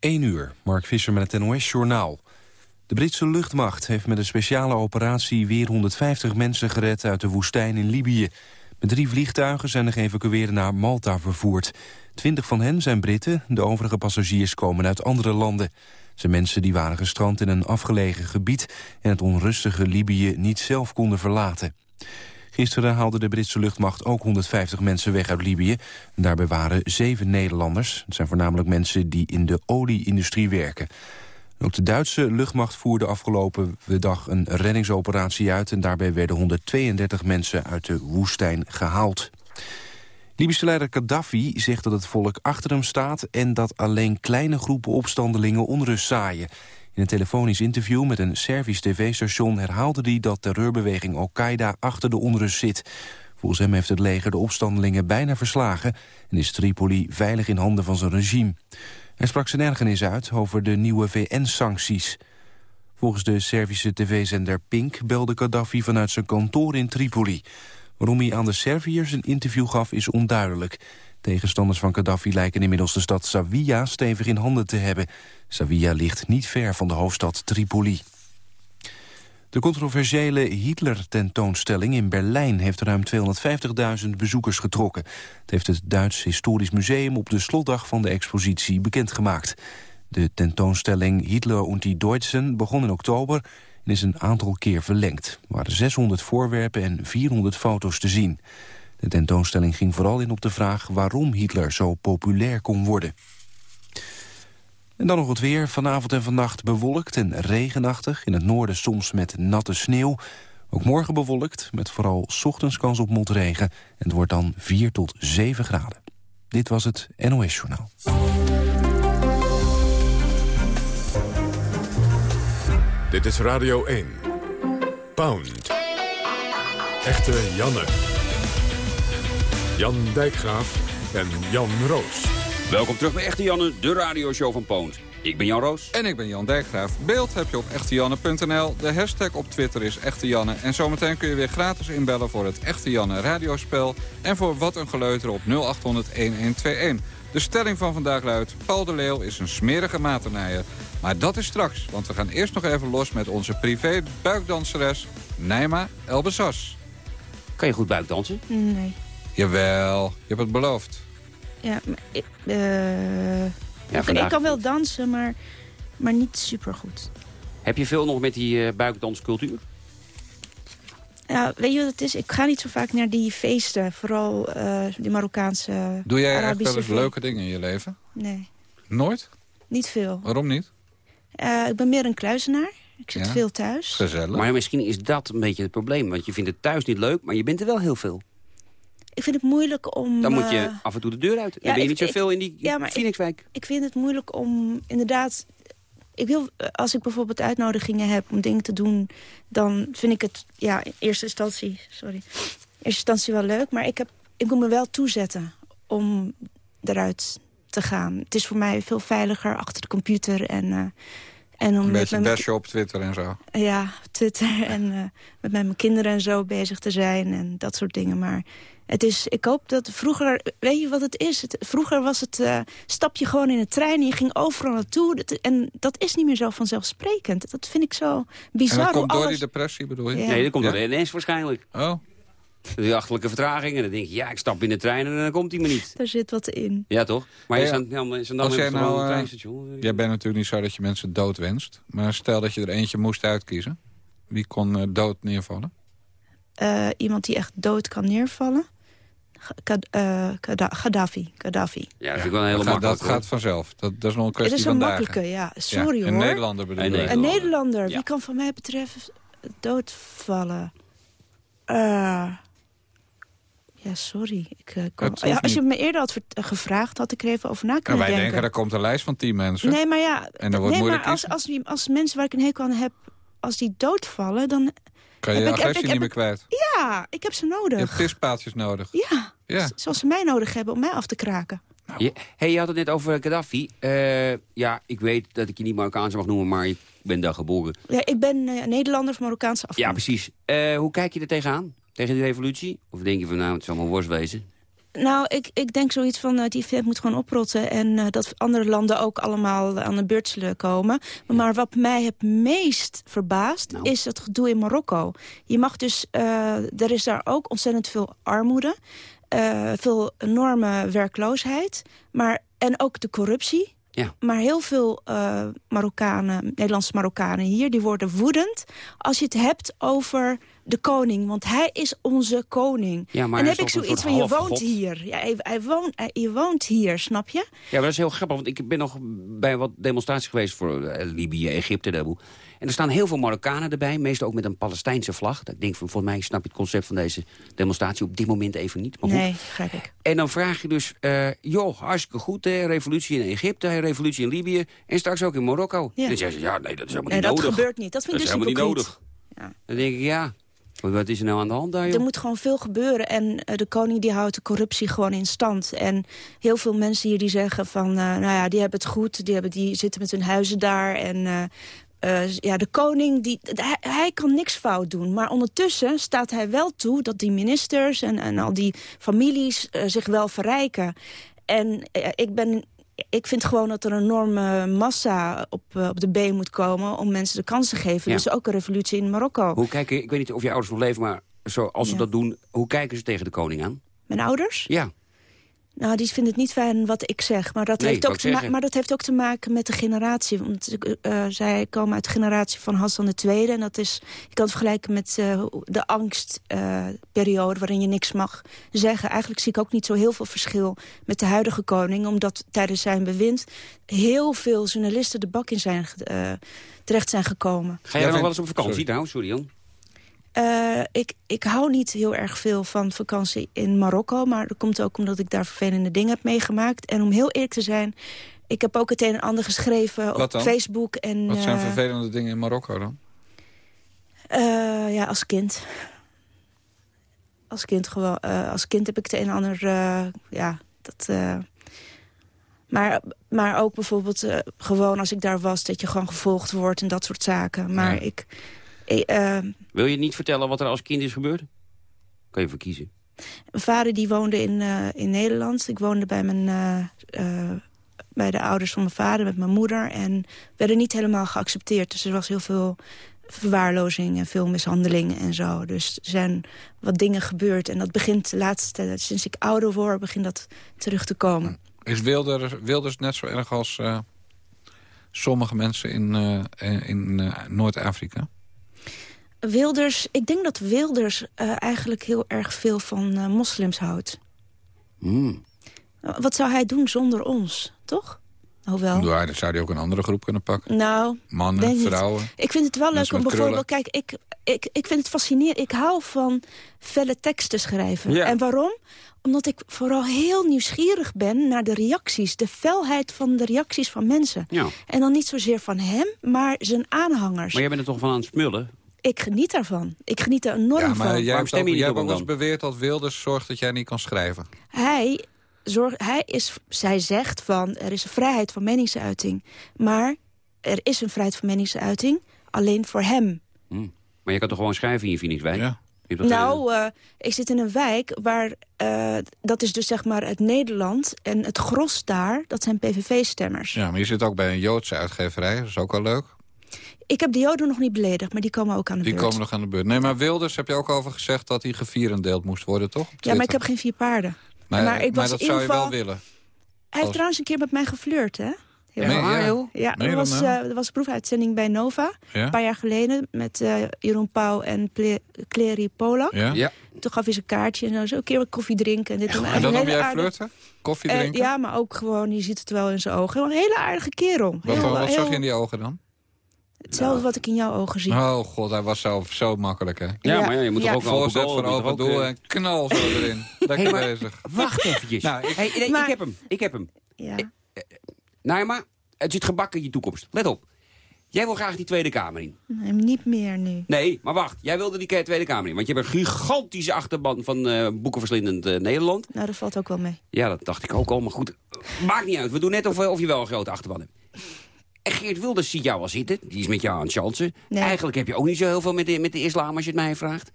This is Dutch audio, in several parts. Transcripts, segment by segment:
1 uur, Mark Visser met het NOS-journaal. De Britse luchtmacht heeft met een speciale operatie weer 150 mensen gered uit de woestijn in Libië. Met drie vliegtuigen zijn de geëvacueerden naar Malta vervoerd. Twintig van hen zijn Britten, de overige passagiers komen uit andere landen. Ze zijn mensen die waren gestrand in een afgelegen gebied... en het onrustige Libië niet zelf konden verlaten. Gisteren haalde de Britse luchtmacht ook 150 mensen weg uit Libië. Daarbij waren zeven Nederlanders. Het zijn voornamelijk mensen die in de olieindustrie werken. Ook de Duitse luchtmacht voerde afgelopen dag een reddingsoperatie uit... en daarbij werden 132 mensen uit de woestijn gehaald. Libische leider Gaddafi zegt dat het volk achter hem staat... en dat alleen kleine groepen opstandelingen onrust zaaien. In een telefonisch interview met een Servisch tv-station herhaalde hij dat terreurbeweging Al-Qaeda achter de onrust zit. Volgens hem heeft het leger de opstandelingen bijna verslagen en is Tripoli veilig in handen van zijn regime. Hij sprak zijn ergernis uit over de nieuwe VN-sancties. Volgens de Servische tv-zender Pink belde Gaddafi vanuit zijn kantoor in Tripoli. Waarom hij aan de Serviërs een interview gaf is onduidelijk. Tegenstanders van Gaddafi lijken inmiddels de stad Zawiya stevig in handen te hebben. Zawiya ligt niet ver van de hoofdstad Tripoli. De controversiële Hitler-tentoonstelling in Berlijn heeft ruim 250.000 bezoekers getrokken. Het heeft het Duits Historisch Museum op de slotdag van de expositie bekendgemaakt. De tentoonstelling Hitler und die Deutschen begon in oktober en is een aantal keer verlengd. Er waren 600 voorwerpen en 400 foto's te zien. De tentoonstelling ging vooral in op de vraag waarom Hitler zo populair kon worden. En dan nog het weer. Vanavond en vannacht bewolkt en regenachtig. In het noorden soms met natte sneeuw. Ook morgen bewolkt, met vooral ochtends kans op motregen. En het wordt dan 4 tot 7 graden. Dit was het NOS Journaal. Dit is Radio 1. Pound. Echte Janne. Jan Dijkgraaf en Jan Roos. Welkom terug bij Echte Janne, de radioshow van Poont. Ik ben Jan Roos. En ik ben Jan Dijkgraaf. Beeld heb je op echtejanne.nl. De hashtag op Twitter is Echte Janne. En zometeen kun je weer gratis inbellen voor het Echte Janne radiospel. En voor Wat een Geleuter op 0800-1121. De stelling van vandaag luidt... Paul de Leeuw is een smerige maternijer. Maar dat is straks, want we gaan eerst nog even los met onze privé buikdanseres... Nijma Elbezas. Kan je goed buikdansen? Nee. Jawel, je hebt het beloofd. Ja, maar ik, eh, ik, ik kan wel dansen, maar, maar niet supergoed. Heb je veel nog met die eh, buikdanscultuur? Ja, weet je wat het is? Ik ga niet zo vaak naar die feesten. Vooral eh die Marokkaanse, Doe jij echt Arabische wel eens feesten. leuke dingen in je leven? Nee, Nooit? niet veel. Waarom niet? Eh, ik ben meer een kluizenaar. Ik zit Ja. veel thuis. Gezellig. Maar misschien is dat een beetje het probleem. Want je vindt het thuis niet leuk, maar je bent er wel heel veel. Ik vind het moeilijk om... Dan moet eh, je af en toe de deur uit. Dan ja, ben je ik- niet zoveel in die ja, maar ik- Phoenixwijk. ik vind het moeilijk om inderdaad... Ik wil, eh, als ik bijvoorbeeld uitnodigingen heb om dingen te doen... dan vind ik het ja, in eerste instantie, sorry, in eerste instantie wel leuk. Maar ik, heb, ik moet me wel toezetten om eruit te gaan. Het is voor mij veel veiliger achter de computer en... eh, en om Een met beetje op Twitter en zo. ja, op Twitter en eh, met mijn kinderen en zo bezig te zijn en dat soort dingen. Maar het is, ik hoop dat vroeger, weet je wat het is? Het, vroeger was het, eh, stap je gewoon in de trein en je ging overal naartoe. Dat- en dat is niet meer zo vanzelfsprekend. Dat vind ik zo En bizar. dat hoe komt door alles- die depressie, bedoel je? Ja. Nee, dat komt Ja? door de NS waarschijnlijk. Oh, Die achterlijke vertraging. En dan denk je, ja, ik stap in de trein en dan komt hij maar niet. Daar zit wat in. Ja, toch? Maar je Ja, dan, nou, een eh, treinstation. jij bent natuurlijk niet zo dat je mensen dood wenst. Maar stel dat je er eentje moest uitkiezen. Wie kon eh, dood neervallen? Eh, iemand die echt dood kan neervallen. Eh, Gadda- Gaddafi. Gaddafi. Ja, dat vind ik wel een hele dat gaat, makkelijk. dat gaat vanzelf. Dat, dat is nog een Het kwestie is van een dagen. makkelijke, ja. Sorry ja, hoor. Een Nederlander bedoel Een ik. Nederlander. Een Nederlander. Ja. Wie kan van mij betreft doodvallen? Eh, ja, sorry. Ik, eh, kom- Het hoeft ja, als je me eerder had gevraagd, had ik er even over na Nou, kunnen wij denken, denken. er komt een lijst van tien mensen. nee, maar ja, En dan wordt nee, moeilijk maar als, als, als mensen waar ik een hekel aan heb, als die doodvallen, dan... kan je heb je ik- heb agressie niet meer kwijt. Ja, ik heb ze Je hebt nodig. pispaaltjes nodig. Ja, Ja. zoals ze mij nodig hebben om mij af te kraken. Je, hey, je had het net over Gaddafi. Eh, ja, ik weet dat ik je niet Marokkaans mag noemen, maar ik ben daar geboren. Ja, ik ben eh, Nederlander van Marokkaanse afkomst. Ja, precies. Eh, hoe kijk je er tegenaan? Tegen die revolutie? Of denk je van, nou, het zal maar worst wezen? Nou, ik, ik denk zoiets van, uh, die vent moet gewoon oprotten... en uh, dat andere landen ook allemaal aan de beurt zullen komen. Maar, maar wat mij het meest verbaast, nou. is het gedoe in Marokko. Je mag dus, uh, er is daar ook ontzettend veel armoede... veel enorme werkloosheid, maar, en ook de corruptie... Ja. Maar heel veel Marokkanen, Nederlandse Marokkanen hier... die worden woedend als je het hebt over de koning. Want hij is onze koning. Ja, maar en heb ik zoiets van, je woont hier. Ja, hij, hij woont, hij, je woont hier, snap je? Ja, maar dat is heel grappig. Want ik ben nog bij wat demonstraties geweest voor uh, Libië, Egypte. En er staan heel veel Marokkanen erbij. Meestal ook met een Palestijnse vlag. Ik denk, van, volgens mij snap je het concept van deze demonstratie op dit moment even niet. Maar goed. Nee, begrijp ik. En dan vraag je dus, uh, joh, hartstikke goed, hè, revolutie in Egypte, revolutie in Libië. En straks ook in Marokko. Ja. En dan zeggen ze, ja, nee, dat is helemaal niet nee, nodig. dat gebeurt niet. Dat vind ik dus helemaal niet nodig. Ja. Dan denk ik, ja, wat is er nou aan de hand daar, Er moet gewoon veel gebeuren. En uh, de koning die houdt de corruptie gewoon in stand. En heel veel mensen hier die zeggen van... Uh, nou ja, die hebben het goed. Die, hebben, die zitten met hun huizen daar. En uh, ja, de koning, die, hij, hij, kan niks fout doen. Maar ondertussen staat hij wel toe dat die ministers... en, en al die families zich wel verrijken. En ik ben ik vind gewoon dat er een enorme massa op, uh, op de been moet komen... om mensen de kans te geven. Ja. Dus ook een revolutie in Marokko. Hoe kijken, ik weet niet of je ouders nog leven, maar zo, als ze dat doen... hoe kijken ze tegen de koning aan? Mijn ouders? Ja. Nou, die vinden het niet fijn wat ik zeg. Maar dat, nee, heeft, ook te maar dat heeft ook te maken met de generatie. Want uh, zij komen uit de generatie van Hassan II. En dat is, je kan het vergelijken met uh, de angstperiode... Uh, waarin je niks mag zeggen. Eigenlijk zie ik ook niet zo heel veel verschil met de huidige koning. Omdat tijdens zijn bewind heel veel journalisten de bak in zijn, terecht zijn gekomen. Ga jij ja, nog wel eens op vakantie? Sorry. Nou, sorry Jan. Uh, ik, ik hou niet heel erg veel van vakantie in Marokko. Maar dat komt ook omdat ik daar vervelende dingen heb meegemaakt. En om heel eerlijk te zijn... Ik heb ook het een en ander geschreven op Facebook. En, Wat zijn uh, vervelende dingen in Marokko dan? Uh, ja, als kind. Als kind, gewoon, als kind heb ik het een en ander... ja, dat... Maar, maar ook bijvoorbeeld gewoon als ik daar was... dat je gewoon gevolgd wordt en dat soort zaken. Maar ja. ik... Uh, Wil je niet vertellen wat er als kind is gebeurd? Kan je verkiezen. Mijn vader die woonde in, uh, in Nederland. Ik woonde bij, mijn, uh, bij de ouders van mijn vader met mijn moeder. En werden niet helemaal geaccepteerd. Dus er was heel veel verwaarlozing en veel mishandeling en zo. Dus er zijn wat dingen gebeurd. En dat begint de laatste sinds ik ouder word, begint dat terug te komen. Is Wilders, Wilders net zo erg als sommige mensen in, in Noord-Afrika? Wilders, ik denk dat Wilders uh, eigenlijk heel erg veel van uh, moslims houdt. Mm. Wat zou hij doen zonder ons, toch? Hoewel. Ja, dan zou hij ook een andere groep kunnen pakken. Nou, Mannen, vrouwen. Niet. Ik vind het wel leuk om bijvoorbeeld... Kijk, ik, ik, ik vind het fascinerend. Ik hou van felle teksten schrijven. Ja. En waarom? Omdat ik vooral heel nieuwsgierig ben naar de reacties. De felheid van de reacties van mensen. Ja. En dan niet zozeer van hem, maar zijn aanhangers. Maar jij bent er toch van aan het smullen? Ik geniet daarvan. Ik geniet er enorm ja, maar van. Jij hebt, ook, jij hebt beweerd dat Wilders zorgt dat jij niet kan schrijven. Hij, zorg, hij is, zij zegt van, er is een vrijheid van meningsuiting. Maar er is een vrijheid van meningsuiting alleen voor hem. Hm. Maar je kan toch gewoon schrijven in je Phoenixwijk? Ja. Nou, uh, ik zit in een wijk waar, uh, dat is dus zeg maar het Nederland... en het gros daar, dat zijn PVV-stemmers. Ja, maar je zit ook bij een Joodse uitgeverij, dat is ook wel leuk. Ik heb de Joden nog niet beledigd, maar die komen ook aan de die beurt. Die komen nog aan de beurt. Nee, maar Wilders heb je ook over gezegd dat hij gevierendeeld moest worden, toch? Ja, maar ik heb geen vier paarden. Maar ik maar was dat in zou ieder je geval... wel willen. Hij heeft trouwens een keer met mij geflirt, hè? Heel ja, ja. ja er, was, uh, er was een proefuitzending bij Nova. Ja? Een paar jaar geleden. Met uh, Jeroen Pauw en Clary Polak. Ja? ja. Toen gaf hij zijn kaartje en zo een keer wat koffie drinken. En, dit ja, en dan noem jij flirten? Koffie drinken? Uh, ja, maar ook gewoon, je ziet het wel in zijn ogen. Een hele aardige kerel. Wat, heel, wat heel... zag je in die ogen dan? Hetzelfde ja. wat ik in jouw ogen zie. Oh god, hij was zo, zo makkelijk, hè? Ja, ja. maar ja, je moet ja. toch ook Voorzet van open doel en knal zo erin. Lekker hey, maar, bezig. Wacht eventjes. nou, ik, hey, nee, maar, ik heb hem. Ik heb hem. Ja. Eh, eh, nou, maar het zit gebakken in je toekomst. Let op. Jij wil graag die Tweede Kamer in. Nee, niet meer nu. Nee, maar wacht. Jij wilde die Tweede Kamer in. Want je hebt een gigantische achterban van uh, boekenverslindend uh, Nederland. Nou, dat valt ook wel mee. Ja, dat dacht ik ook al. Maar goed, maakt niet uit. We doen net of, of je wel een grote achterban hebt. En Geert Wilders ziet jou al zitten. Die is met jou aan het chansen. Nee. Eigenlijk heb je ook niet zo heel veel met de, met de islam als je het mij vraagt.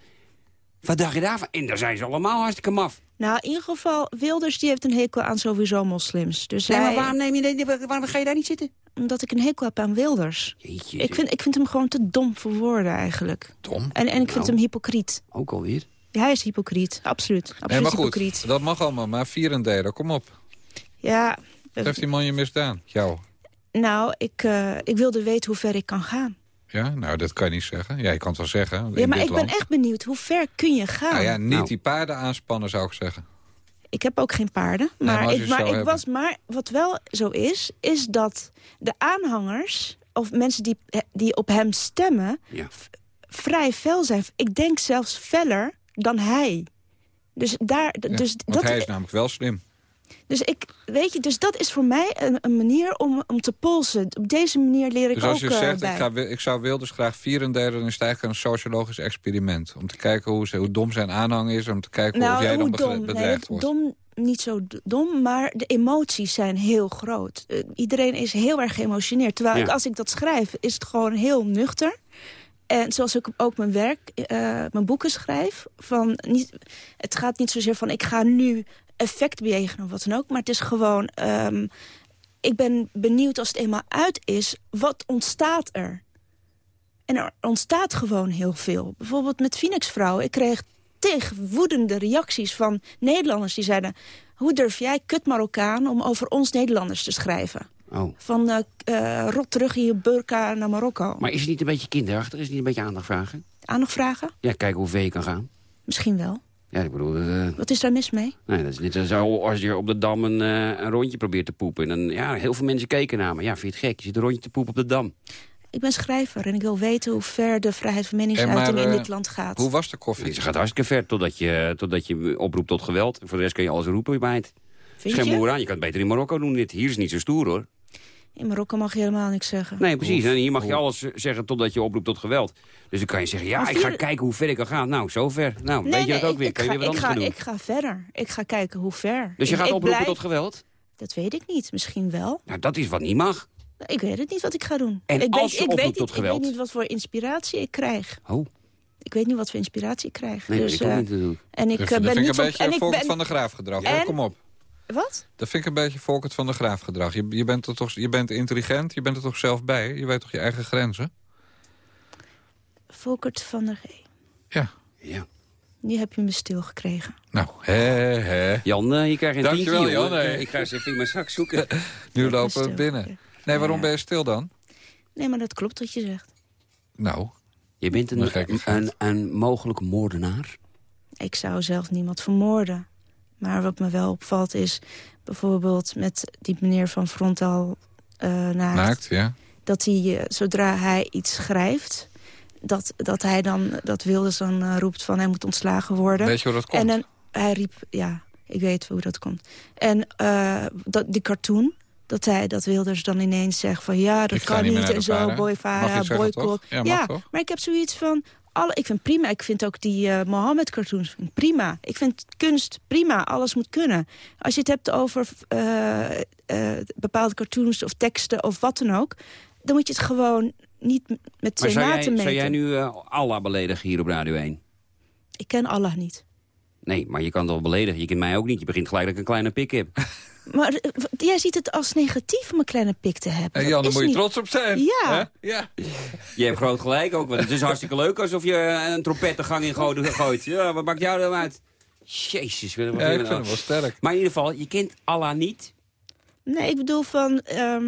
Wat dacht je daarvan? En daar zijn ze allemaal hartstikke maf. Nou, in ieder geval, Wilders die heeft een hekel aan sowieso moslims. Dus Nee, maar waarom, neem je, nee, waarom ga je daar niet zitten? Omdat ik een hekel heb aan Wilders. Jeetje, Ik vind, ik vind hem gewoon te dom voor woorden eigenlijk. Dom. En, en ik vind Nou. hem hypocriet. ook alweer. Ja, hij is hypocriet, absoluut. Absoluut Nee, maar goed, hypocriet. dat mag allemaal, maar vierendelen, kom op. Ja, Wat heeft die man je misdaan? Jou? Nou, ik, eh, ik wilde weten hoe ver ik kan gaan. Ja, nou, dat kan je niet zeggen. Ja, je kan het wel zeggen. Ja, maar ik ben echt benieuwd, hoe ver kun je gaan? Nou ja, niet Nou. die paarden aanspannen, zou ik zeggen. Ik heb ook geen paarden. Nee, Maar, ik, maar, ik was, maar wat wel zo is, is dat de aanhangers... of mensen die, die op hem stemmen, Ja. vrij fel zijn. Ik denk zelfs feller dan hij. Dus, daar, Ja, dus, want dat, hij is namelijk wel slim. Dus, ik, weet je, dus dat is voor mij een, een manier om, om te polsen. Op deze manier leer ik Dus ook als je eh, zegt, bij. ik, ga, Wil- ik zou Wilders graag vierendelen... dan is het eigenlijk een sociologisch experiment. Om te kijken hoe, ze, hoe dom zijn aanhang is. Om te kijken of nou, jij dan hoe dom? bedreigd nee, wordt. dom, niet zo dom, maar de emoties zijn heel groot. Eh, iedereen is heel erg geëmotioneerd. Terwijl Ja. ik, als ik dat schrijf, is het gewoon heel nuchter. En zoals ik ook mijn werk, eh, mijn boeken schrijf. Van niet, het gaat niet zozeer van ik ga nu effect bejegenen of wat dan ook. Maar het is gewoon, ehm, ik ben benieuwd als het eenmaal uit is, wat ontstaat er? En er ontstaat gewoon heel veel. Bijvoorbeeld met Phoenix Vrouw. Ik kreeg tegen woedende reacties van Nederlanders die zeiden... hoe durf jij, kut Marokkaan, om over ons Nederlanders te schrijven? Oh. Van eh, eh, rot terug in je burka naar Marokko. Maar is het niet een beetje kinderachtig? Is het niet een beetje aandacht vragen? Aandacht vragen? Ja, kijken hoe ver je kan gaan. Misschien wel. Ja, ik bedoel, eh, Wat is daar mis mee? nee, dat is net zo als je op de Dam een, eh, een rondje probeert te poepen. En dan, ja, heel veel mensen keken naar me. Ja, vind je het gek? Je zit een rondje te poepen op de Dam. Ik ben schrijver en ik wil weten hoe ver de vrijheid van meningsuiting in eh, dit land gaat. Hoe was de koffie? Het gaat hartstikke ver totdat je, totdat je oproept tot geweld. En voor de rest kun je alles roepen bij het. Vind Geen je? moer aan, je kan het beter in Marokko doen dit. Hier is niet zo stoer hoor. In Marokko mag je helemaal niks zeggen. Nee, precies. En hier mag je alles zeggen totdat je oproept tot geweld. Dus dan kan je zeggen, ja, ik ga kijken hoe ver ik kan gaan. Nou, zo ver. Nou, Nee, weet je nee, dat ook ik- weer? Ik, Kan je ga, weer wat ik, anders ga, doen? ik ga verder. Ik ga kijken hoe ver. Dus je Ik- gaat oproepen blijf- tot geweld? Dat weet ik niet. Misschien wel. Nou, dat is wat niet mag. Ik weet het niet wat ik ga doen. En ik als weet, je ik weet niet, tot geweld? Ik weet niet wat voor inspiratie ik krijg. Oh, Ik weet niet wat voor inspiratie ik krijg. nee, dus, ik eh, niet te doen. En ik Dat eh, ben ik niet een beetje En ik ben, van de Graaf gedrag. En- kom op. Wat? Dat vind ik een beetje Volkert van de Graaf gedrag. Je, je, bent er toch, je bent intelligent, je bent er toch zelf bij. Je weet toch je eigen grenzen? Volkert van der G. Ja. Ja. Nu heb je me stil gekregen. Nou, hè, hè. Jan, eh, je krijgt een Dankjewel, tientje, jongen. Jan. Ik ga eens even in mijn zak zoeken. Nu lopen we binnen. Nee, waarom Ja. ben je stil dan? Nee, maar dat klopt wat je zegt. Nou, Je bent Een een, een, een mogelijk moordenaar. Ik zou zelf niemand vermoorden. Maar wat me wel opvalt is... bijvoorbeeld met die meneer van Frontal eh naakt... naakt, ja. dat hij, eh, zodra hij iets schrijft... dat, dat hij dan, dat Wilders dan eh, roept van hij moet ontslagen worden. Weet je hoe dat komt? En dan, hij riep, ja, ik weet hoe dat komt. En dat, die cartoon, dat, hij, dat Wilders dan ineens zegt van... ja, dat Ik kan niet en zo, zeggen, boycott. Ja, maar ik heb zoiets van... Alle, ik vind prima, ik vind ook die eh Mohammed-cartoons prima. Ik vind kunst prima, alles moet kunnen. Als je het hebt over eh, eh, bepaalde cartoons of teksten of wat dan ook... dan moet je het gewoon niet met twee maten meten. zou jij nu Allah beledigen hier op Radio 1? Ik ken Allah niet. Nee, maar je kan het wel beledigen. Je kent mij ook niet. Je begint gelijk dat ik een kleine pik heb. Maar eh, jij ziet het als negatief om een kleine pik te hebben. En Dat Jan, daar moet je niet- trots op zijn. Ja. Hè? ja. Je hebt groot gelijk ook. Want het is hartstikke leuk alsof je eh, een trompettengang in go- gooit. Ja, wat maakt jou dan uit? Jezus. wat- wat- Ja, ik vind hem wel sterk. Maar in ieder geval, je kent Allah niet. Nee, ik bedoel van... ehm,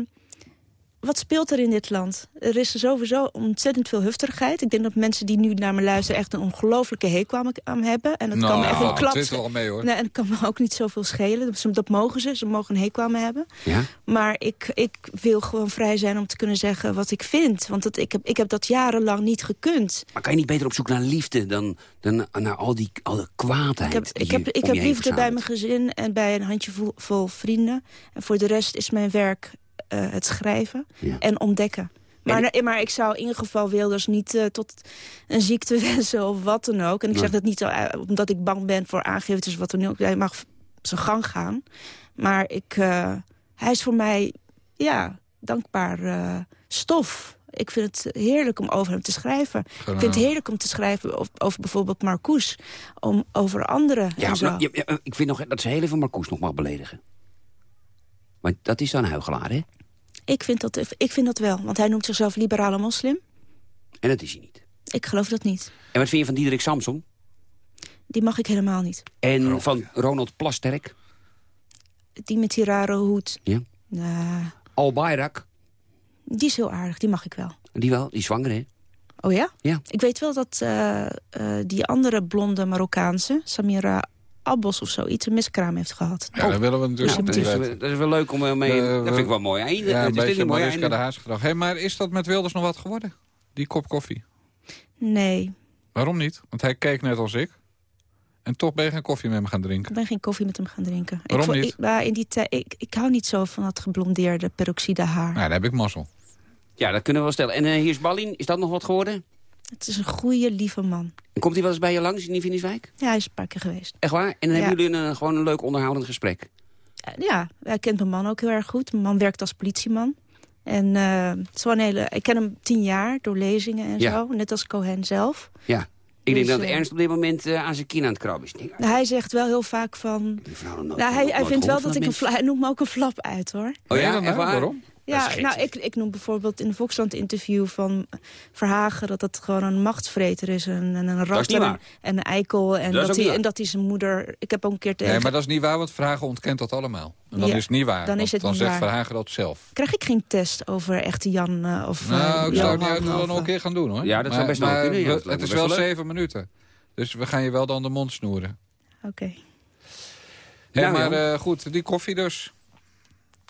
wat speelt er in dit land? Er is sowieso ontzettend veel hufterigheid. Ik denk dat mensen die nu naar me luisteren... echt een ongelofelijke hekel aan aan hebben. En dat nou, kan me echt een klap... Al mee hoor. Nee, en het kan me ook niet zoveel schelen. Dat, dat mogen ze. Ze mogen een hekel aan me hebben. Ja? Maar ik, ik wil gewoon vrij zijn om te kunnen zeggen wat ik vind. Want dat, ik, heb, ik heb dat jarenlang niet gekund. Maar kan je niet beter op zoek naar liefde dan, dan naar al die, al de kwaadheid? Ik heb, die ik heb, ik om heb liefde bij mijn gezin en bij een handjevol vol vrienden. En voor de rest is mijn werk eh, het schrijven Ja. en ontdekken. Maar, maar ik zou in ieder geval Wilders niet eh, tot een ziekte wensen of wat dan ook. En ik Nee. zeg dat niet eh, omdat ik bang ben voor aangiftes wat dan ook. Hij mag zijn gang gaan. Maar ik, hij is voor mij, ja, dankbaar stof. Ik vind het heerlijk om over hem te schrijven. Ik vind het heerlijk om te schrijven over, over bijvoorbeeld Marcouch. Om, over anderen Ja, en zo. maar, ja, ja, ik vind nog dat ze heel even Marcouch nog mag beledigen. Want dat is dan huigelaar, hè? Ik, vind dat, ik vind dat wel, want hij noemt zichzelf liberale moslim. En dat is hij niet. Ik geloof dat niet. En wat vind je van Diederik Samson? Die mag ik helemaal niet. En van Ronald Plasterk? Die met die rare hoed. Ja. Nou, Al Bayrak? die is heel aardig, die mag ik wel. Die wel, die is zwanger, hè? Oh ja? Ja. Ik weet wel dat eh, eh, die andere blonde Marokkaanse, Samira Abbos of zoiets, een miskraam heeft gehad. Ja, dat willen we natuurlijk Nou, niet dat, is, dat is wel leuk om eh, mee... Eh, dat vind ik wel mooi. Einde. Ja, het een is beetje mooi Mariska einde? de Haasgedrag. Hey, maar is dat met Wilders nog wat geworden? Die kop koffie. Nee, Waarom niet? Want hij keek net als ik. En toch ben je geen koffie met me gaan drinken. ik ben geen koffie met hem gaan drinken. Waarom ik, niet? Ik, maar in die tijd, ik, ik hou niet zo van dat geblondeerde peroxide haar. Nou, dan heb ik mazzel. Ja, dat kunnen we wel stellen. En eh, hier is Ballin. Is dat nog wat geworden? Het is een goede, lieve man. En komt hij wel eens bij je langs in die Vinniswijk? Ja, hij is een paar keer geweest. Echt waar? En dan Ja. hebben jullie een, gewoon een leuk onderhoudend gesprek? Eh, Ja, hij kent mijn man ook heel erg goed. Mijn man werkt als politieman. En eh, het is wel een hele, ik ken hem tien jaar door lezingen en Ja. zo. Net als Cohen zelf. Ja. Ik denk Dus, dat eh, Ernst op dit moment eh, aan zijn kin aan het krabben is. Denk, Nou, hij zegt wel heel vaak van... die vrouw had nooit- Nou, hij, hij vindt wel dat ik een Hij noemt me ook een flap uit, hoor. Oh ja, echt waar? Waarom? Ja, nou, ik, ik noem bijvoorbeeld in de Volkskrant-interview van Verhagen... dat dat gewoon een machtsvreter is en, en een raster waar. en een eikel. En Dat dat, ook hij, en dat hij zijn moeder... Ik heb ook een keer tegen... Nee, maar dat is niet waar, want Vragen ontkent dat allemaal. En dan Ja, is het niet waar. dan is want het dan niet zegt waar. Verhagen dat zelf. Krijg ik geen test over echte Jan eh, of eh, Nou, ik zou het niet uit of, nog een eh, keer gaan doen, hoor. Ja, dat zou best wel kunnen, ja. het is wel zeven minuten. Dus we gaan je wel dan de mond snoeren. Oké. Hey, Nou, maar eh, goed, die koffie dus.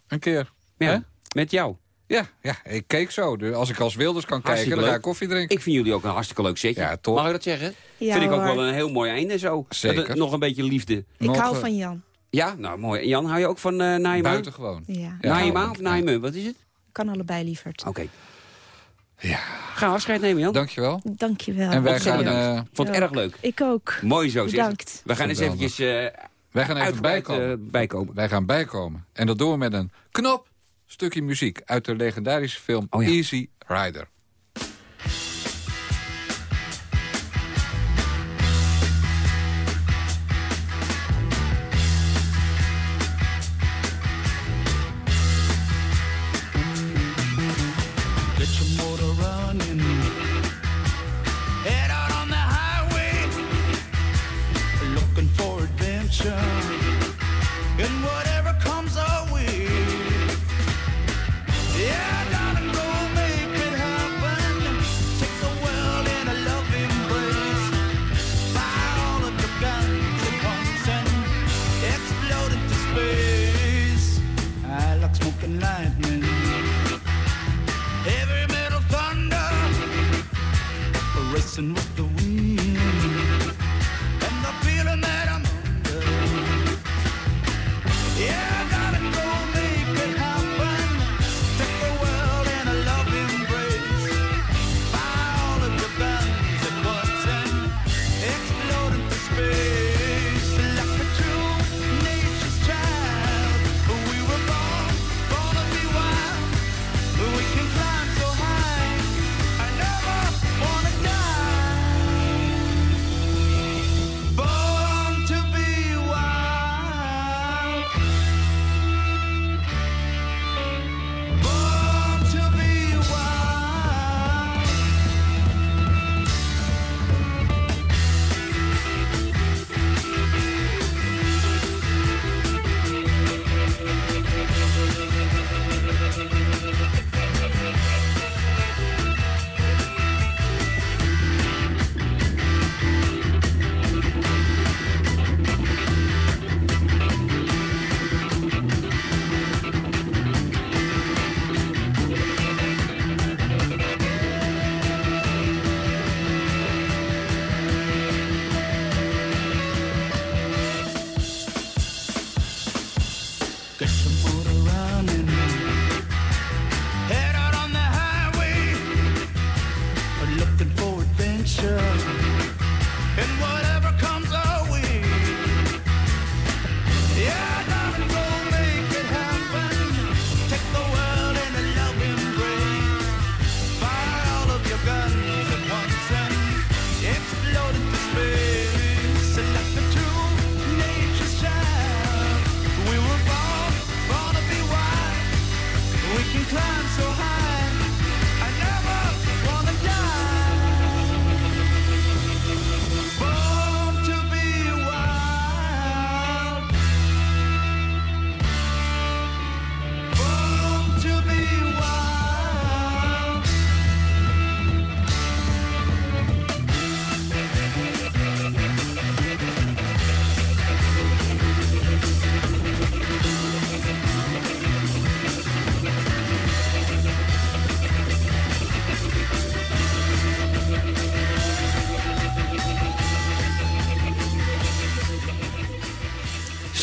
Een keer. Ja, Hè? Met jou. Ja, ja, ik keek zo. Dus als ik als Wilders kan kijken, dan ga ik koffie drinken. Ik vind jullie ook een hartstikke leuk setje. Ja, toch? Mag ik dat zeggen? Ja, vind ik ook wel een heel mooi einde zo. Zeker. Het nog een beetje liefde. Ik Nog, hou eh, van Jan. Ja, nou mooi. En Jan, hou je ook van uh, Naima? Buitengewoon. Ja. Ja. Naima of Naime? Wat is het? Kan allebei lieverd. Oké. Ja, Ga afscheid nemen, Jan. dankjewel. Dank je wel. En wij gaan, eh, Vond het erg leuk. Ik ook. Mooi zo, zeg. Bedankt. We gaan eens eventjes eh wij gaan even bijkomen. eh, bijkomen. Wij gaan bijkomen. En dat doen we met een knop stukje muziek uit de legendarische film Oh ja. Easy Rider. Racing with the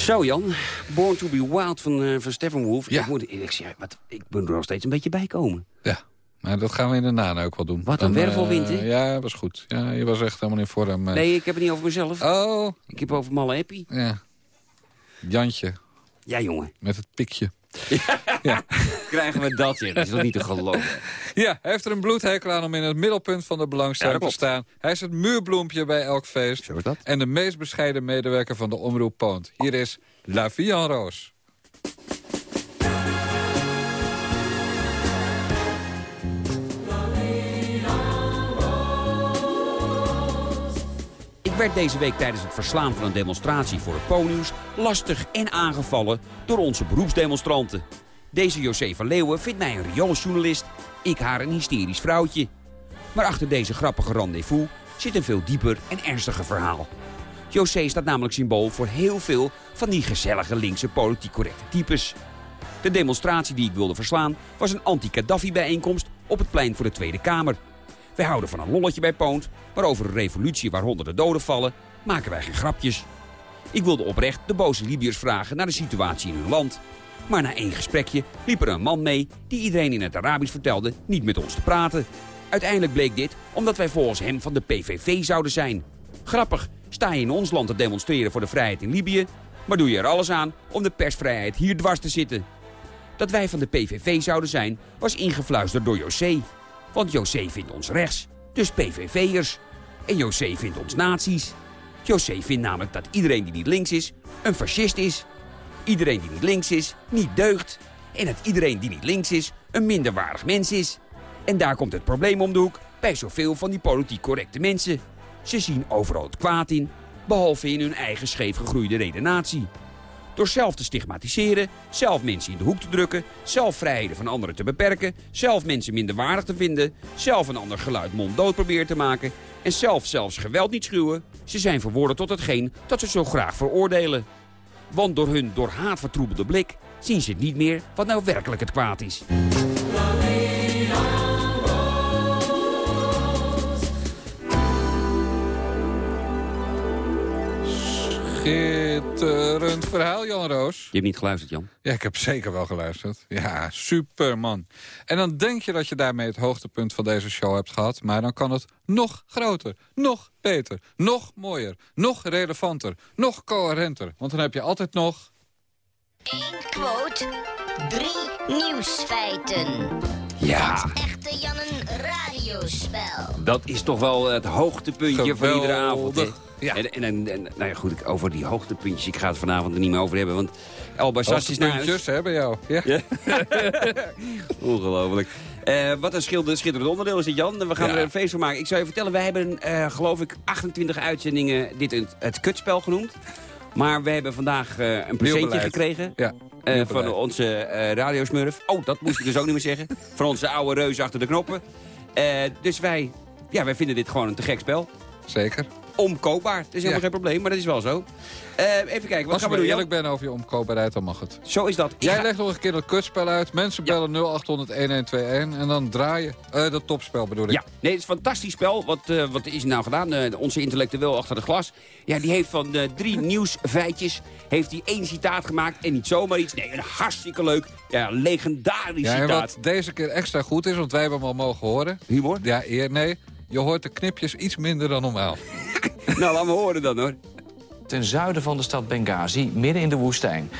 Zo Jan, Born to be Wild van, eh van Stephen Wolf. Ja. Ik, moet, ik, zeg, wat, ik ben er nog steeds een beetje bij komen. Ja, maar dat gaan we in de nana ook wel doen. Wat een Dan, eh, wervelwind, hè? Ja, was goed. Ja, je was echt helemaal in vorm. eh. Nee, ik heb het niet over mezelf. Oh, Ik heb over Malle Happy. ja. Jantje, Ja, jongen. met het pikje. Krijgen we dat, zeg. Dat is toch niet te geloven. Ja, hij heeft er een bloedhekel aan om in het middelpunt van de belangstelling Ja, te staan. Hij is het muurbloempje bij elk feest. Zo is dat. En de meest bescheiden medewerker van de Omroep Poont. Hier is La Vie en Roos. Werd deze week tijdens het verslaan van een demonstratie voor het Ponius lastig en aangevallen door onze beroepsdemonstranten. Deze José van Leeuwen vindt mij een riooljournalist, ik haar een hysterisch vrouwtje. Maar achter deze grappige rendezvous zit een veel dieper en ernstiger verhaal. José staat namelijk symbool voor heel veel van die gezellige linkse politiek correcte types. De demonstratie die ik wilde verslaan was een anti-Kaddafi-bijeenkomst op het plein voor de Tweede Kamer. Wij houden van een lolletje bij Poont, maar over een revolutie waar honderden doden vallen, maken wij geen grapjes. Ik wilde oprecht de boze Libiërs vragen naar de situatie in hun land. Maar na één gesprekje liep er een man mee die iedereen in het Arabisch vertelde niet met ons te praten. Uiteindelijk bleek dit omdat wij volgens hem van de PVV zouden zijn. Grappig, sta je in ons land te demonstreren voor de vrijheid in Libië, maar doe je er alles aan om de persvrijheid hier dwars te zitten. Dat wij van de PVV zouden zijn, was ingefluisterd door José. Want José vindt ons rechts, dus PVV'ers. En José vindt ons nazi's. José vindt namelijk dat iedereen die niet links is, een fascist is. Iedereen die niet links is, niet deugt. En dat iedereen die niet links is, een minderwaardig mens is. En daar komt het probleem om de hoek bij zoveel van die politiek correcte mensen. Ze zien overal het kwaad in, behalve in hun eigen scheef gegroeide redenatie. Door zelf te stigmatiseren, zelf mensen in de hoek te drukken, zelf vrijheden van anderen te beperken, zelf mensen minderwaardig te vinden, zelf een ander geluid monddood proberen te maken en zelf zelfs geweld niet schuwen, ze zijn verworden tot hetgeen dat ze zo graag veroordelen. Want door hun door haat vertroebelde blik zien ze niet meer wat nou werkelijk het kwaad is. Schitterend verhaal, Jan Roos. Je hebt niet geluisterd, Jan. Ja, ik heb zeker wel geluisterd. Ja, superman. En dan denk je dat je daarmee het hoogtepunt van deze show hebt gehad... maar dan kan het nog groter, nog beter, nog mooier... nog relevanter, nog coherenter. Want dan heb je altijd nog... Eén quote, drie nieuwsfeiten. Ja, Echte Jannen radiospel. dat is toch wel het hoogtepuntje van iedere avond. hè? Ja. En, en, en, en- nou ja, goed, ik- over die hoogtepuntjes, ik ga het vanavond er niet meer over hebben, want Elba Sas is naar huis. Bij jou. Ja. Ja. Ongelooflijk. Eh, wat een schilder, schitterend onderdeel is dit, Jan. We gaan Ja. er een feest van maken. Ik zou je vertellen, wij hebben, eh, geloof ik, 28 uitzendingen dit het, het kutspel genoemd. Maar we hebben vandaag eh, een presentje gekregen. Ja, eh, van onze eh radiosmurf. Oh, dat moest ik dus ook niet meer zeggen. Van onze oude reus achter de knoppen. Eh, dus wij, ja, wij vinden dit gewoon een te gek spel. Zeker. Omkoopbaar. Dat is helemaal Ja. geen probleem, maar dat is wel zo. Eh, even kijken, wat Als gaan we doen, eerlijk Jan? ben over je omkoopbaarheid, dan mag het. Zo is dat. Jij legt nog een keer dat kutspel uit. Mensen bellen 0800-1121 en dan draaien. Eh dat topspel bedoel ik. Ja, nee, het is een fantastisch spel. Wat, eh, wat is er nou gedaan? Onze intellectueel achter de glas. Ja, die heeft van drie nieuwsfeitjes... heeft hij één citaat gemaakt en niet zomaar iets. Nee, een hartstikke leuk, ja, legendarisch Ja, en citaat. wat deze keer extra goed is, want wij hebben hem al mogen horen. Humor? Ja, eer, nee. Je hoort de knipjes iets minder dan normaal. nou, laten we horen dan, hoor. ten zuiden van de stad Benghazi, midden in de woestijn.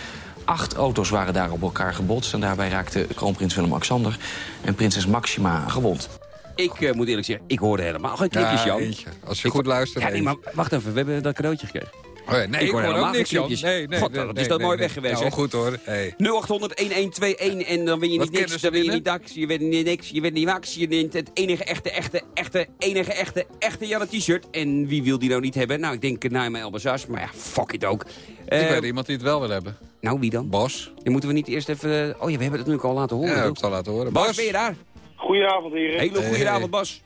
Acht auto's waren daar op elkaar gebotst... en daarbij raakte kroonprins Willem-Alexander en prinses Maxima gewond. Ik eh, moet eerlijk zeggen, ik hoorde helemaal geen knipjes, Ja, Jan. Als je Ik- goed luistert, Ja, nee, maar wacht even, we hebben dat cadeautje gekregen. Oh ja, nee, ik hoor helemaal niks, Jan. Nee, nee, God, nee, wat nee, is dat nee, mooi nee. weg geweest, Nou, goed hoor. Hey. 0800-1121 en dan win je Wat niet niks, dan win je niet dax, je wint niet niks, je wint niet max, je wint het enige echte, echte, echte, enige echte, echte Janne t-shirt. En wie wil die nou niet hebben? Nou, ik denk Naima Elbazas, maar ja, fuck it ook. Ik Eh, weet iemand die het wel wil hebben. nou, wie dan? Bos. Dan moeten we niet eerst even... Oh ja, we hebben het natuurlijk al laten Ja, horen. ik het al laten horen. Bas, Bas, ben je daar? Goedenavond, heren. Hele goede Hey. avond, Bas.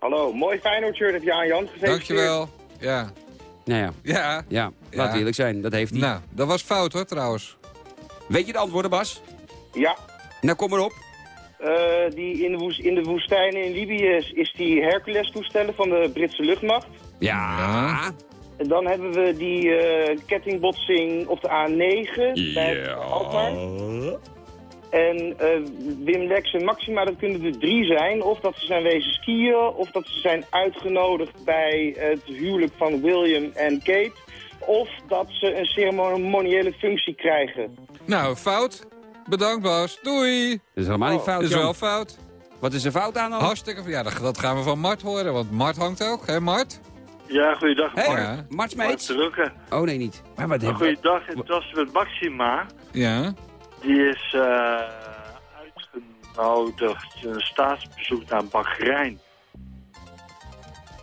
Hallo, mooi Feyenoord shirt heb je aan, Jan. Dankjewel. Ja. Nou ja, Ja. ja, Ja. laat eerlijk zijn, dat heeft hij. Nou, dat was fout hoor trouwens. Weet je de antwoorden, Bas? Ja, Nou, kom maar op. eh, die in de, in de woestijnen in Libië is, is die Hercules-toestellen van de Britse luchtmacht. Ja. En dan hebben we die eh, kettingbotsing op de A9 bij Alkmaar. En eh, Wim Lex en Maxima, dat kunnen er drie zijn. Of dat ze zijn wezen skiën, of dat ze zijn uitgenodigd bij het huwelijk van William en Kate. Of dat ze een ceremoniële functie krijgen. Nou, fout. Bedankt Bas. Doei. Dat is helemaal niet fout, Dat is wel fout. Wat is er fout aan dan? Hartstikke... Ja, dat, gaan we van Mart horen, want Mart hangt ook. Hè Mart? Ja, goeiedag. Hey, Ja. Mart Mart Smeets? Drukke. Oh, nee, niet. Maar wat hebben we... Goeiedag, het was met Maxima. Ja. Die is eh, uitgenodigd een staatsbezoek naar Bahrein.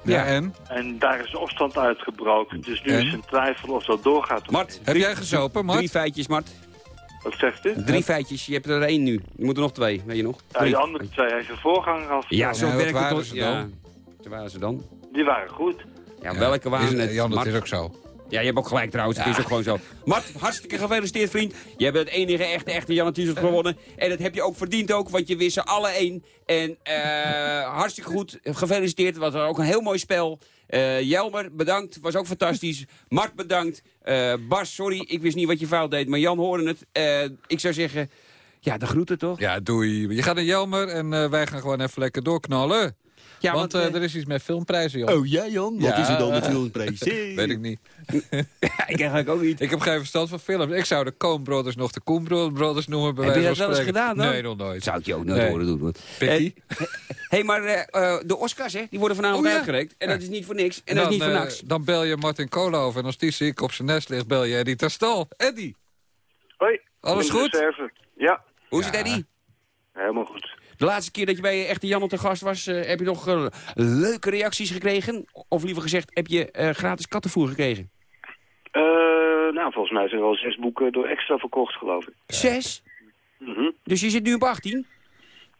Ja, Ja. en? En daar is opstand uitgebroken. Dus nu En? is een twijfel of dat doorgaat. Mart. Heb jij gezopen, Mart? Drie feitjes, Mart. Wat zegt u? Drie feitjes. Je hebt er één nu. Je moet er nog twee, weet je nog? Ja, die andere twee heeft een voorganger al Ja, zo Ja, werkt het waren toch? ze Ja. dan? Zo waren ze dan. Die waren goed. Ja, welke waren Is- het? Jan, dat Mart? is ook zo. Ja, je hebt ook gelijk trouwens. Het is ook gewoon zo. Mart, hartstikke gefeliciteerd, vriend. Je hebt het enige echte, echte Jan t-shirt gewonnen. En dat heb je ook verdiend ook, want je wist ze alle één. En eh, hartstikke goed. Gefeliciteerd. Het was ook een heel mooi spel. Eh, Jelmer, bedankt. Was ook fantastisch. Mart, bedankt. Eh, Bas, sorry. Ik wist niet wat je fout deed. Maar Jan hoorde het. Eh, ik zou zeggen, ja, de groeten toch? Ja, doei. Je gaat naar Jelmer en eh, wij gaan gewoon even lekker doorknallen. Ja, want want, eh, eh, er is iets met filmprijzen, joh. Oh ja, Jan? Wat Ja. is er dan met filmprijs? Weet ik niet. ik eigenlijk ook niet. Ik heb geen verstand van films. Ik zou de Coen Brothers nog de Coen Brothers noemen. Bij Heb je dat wel eens gedaan dan? Nee, nog nooit. Zou ik je ook nooit Nee. horen doen. hoor. Pikkie? Hé, hey, maar eh, eh, de Oscars, hè, die worden vanavond Oh, ja. uitgereikt. En Ja. dat is niet voor niks. En dan, dat is niet voor eh, niks. dan bel je Martin Koolhoven. En als die ziek op zijn nest ligt, bel je Eddie Terstal. Eddie, Hoi. Alles goed? Ja, Hoe is het, Eddie? helemaal goed. De laatste keer dat je bij Echte Jan te gast was, eh, heb je nog eh, leuke reacties gekregen? Of liever gezegd, heb je eh, gratis kattenvoer gekregen? Nou, volgens mij zijn er wel zes boeken door extra verkocht, geloof ik. Zes? Mhm. Dus je zit nu op 18?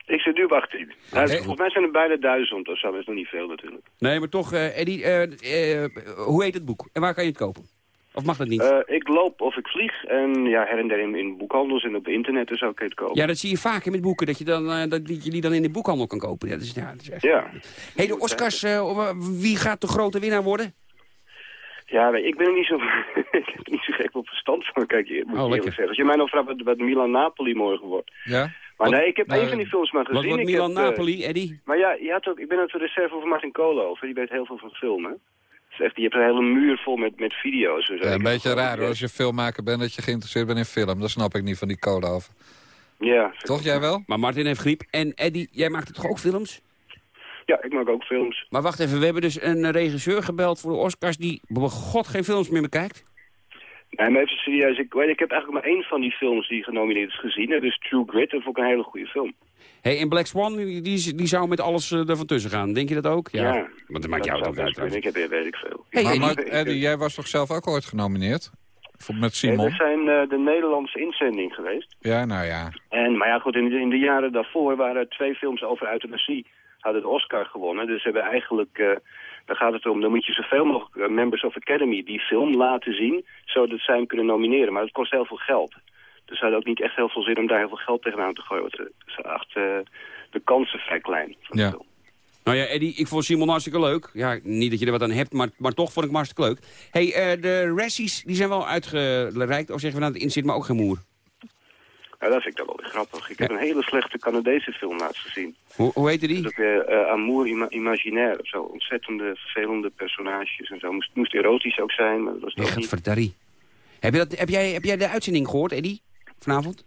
Ik zit nu op 18. Nou, Hey. Volgens mij zijn er bijna duizend of zo. Dat is nog niet veel natuurlijk. Nee, maar toch, eh, Eddie, hoe heet het boek? En waar kan je het kopen? Of mag dat niet? Eh, ik loop of ik vlieg. En ja, her en der in, in boekhandels en op internet dus ook het kopen. Ja, dat zie je vaker met boeken, dat je, dan, eh, dat je die dan in de boekhandel kan kopen. Ja, dat is, ja, dat is echt... Ja. hey, de Oscars, eh, wie gaat de grote winnaar worden? Ja, ik ben er niet zo, ik heb niet zo gek op verstand van. Kijk, je moet Oh, ik eerlijk zeggen. Als je mij nog vraagt wat, wat Milan-Napoli morgen wordt. ja? Maar Wat- nee, ik heb nou, één van die films maar gezien. Wat wordt Ik Milan-Napoli, Eddie? maar ja, je had ook, ik ben ook de reserve voor Martin Koolhoven. Die weet heel veel van filmen. Dus echt, je hebt een hele muur vol met, met video's. Ja, Ik een beetje raar hoor, als je filmmaker bent dat je geïnteresseerd bent in film. Dat snap ik niet van die Koolhoven. Ja, Toch, jij wel? Maar Martin heeft griep. En Eddie, jij maakt toch ook films? ja, ik maak ook films. Maar wacht even, we hebben dus een regisseur gebeld voor de Oscars... die bij god geen films meer bekijkt. Nee, maar even serieus. Ik, weet, ik heb eigenlijk maar één van die films die genomineerd is gezien. Dat is True Grit. Dat vond ik een hele goede film. Hey, en Black Swan, die, die, die zou met alles eh, ervan tussen gaan. Denk je dat ook? Ja. Ja. Want dat maakt jou toch uit. Ik heb, weet ik veel. Hey, maar Eddie, jij was toch zelf ook ooit genomineerd? Voor- Met Nee, Simon? we zijn eh, de Nederlandse inzending geweest. Ja, nou ja. En, maar ja, goed, in de, in de jaren daarvoor waren er twee films over euthanasie. Hadden de Oscar gewonnen. Dus hebben eigenlijk, eh daar gaat het om, dan moet je zoveel mogelijk Members of Academy die film laten zien, zodat zij hem kunnen nomineren. Maar dat kost heel veel geld. Dus het had ook niet echt heel veel zin om daar heel veel geld tegenaan te gooien. Want, eh, ze achten de kansen vrij klein. Ja. film. Nou ja, Eddie, ik vond Simon hartstikke leuk. Ja, niet dat je er wat aan hebt, maar, maar toch vond ik hem hartstikke leuk. hey, eh, de Razzies, die zijn wel uitgereikt. Of zeggen we nou, erin zit maar ook geen moer. Ja, dat vind ik dan wel weer grappig. Ik heb een hele slechte Canadese film laatst gezien. Hoe, hoe heette Dat die? weer eh, Amour ima- Imaginaire of zo. Ontzettende, vervelende personages en zo. Moest, moest erotisch ook zijn, maar dat was ook niet. Heb, je dat, heb, jij, heb jij de uitzending gehoord, Eddie? Vanavond?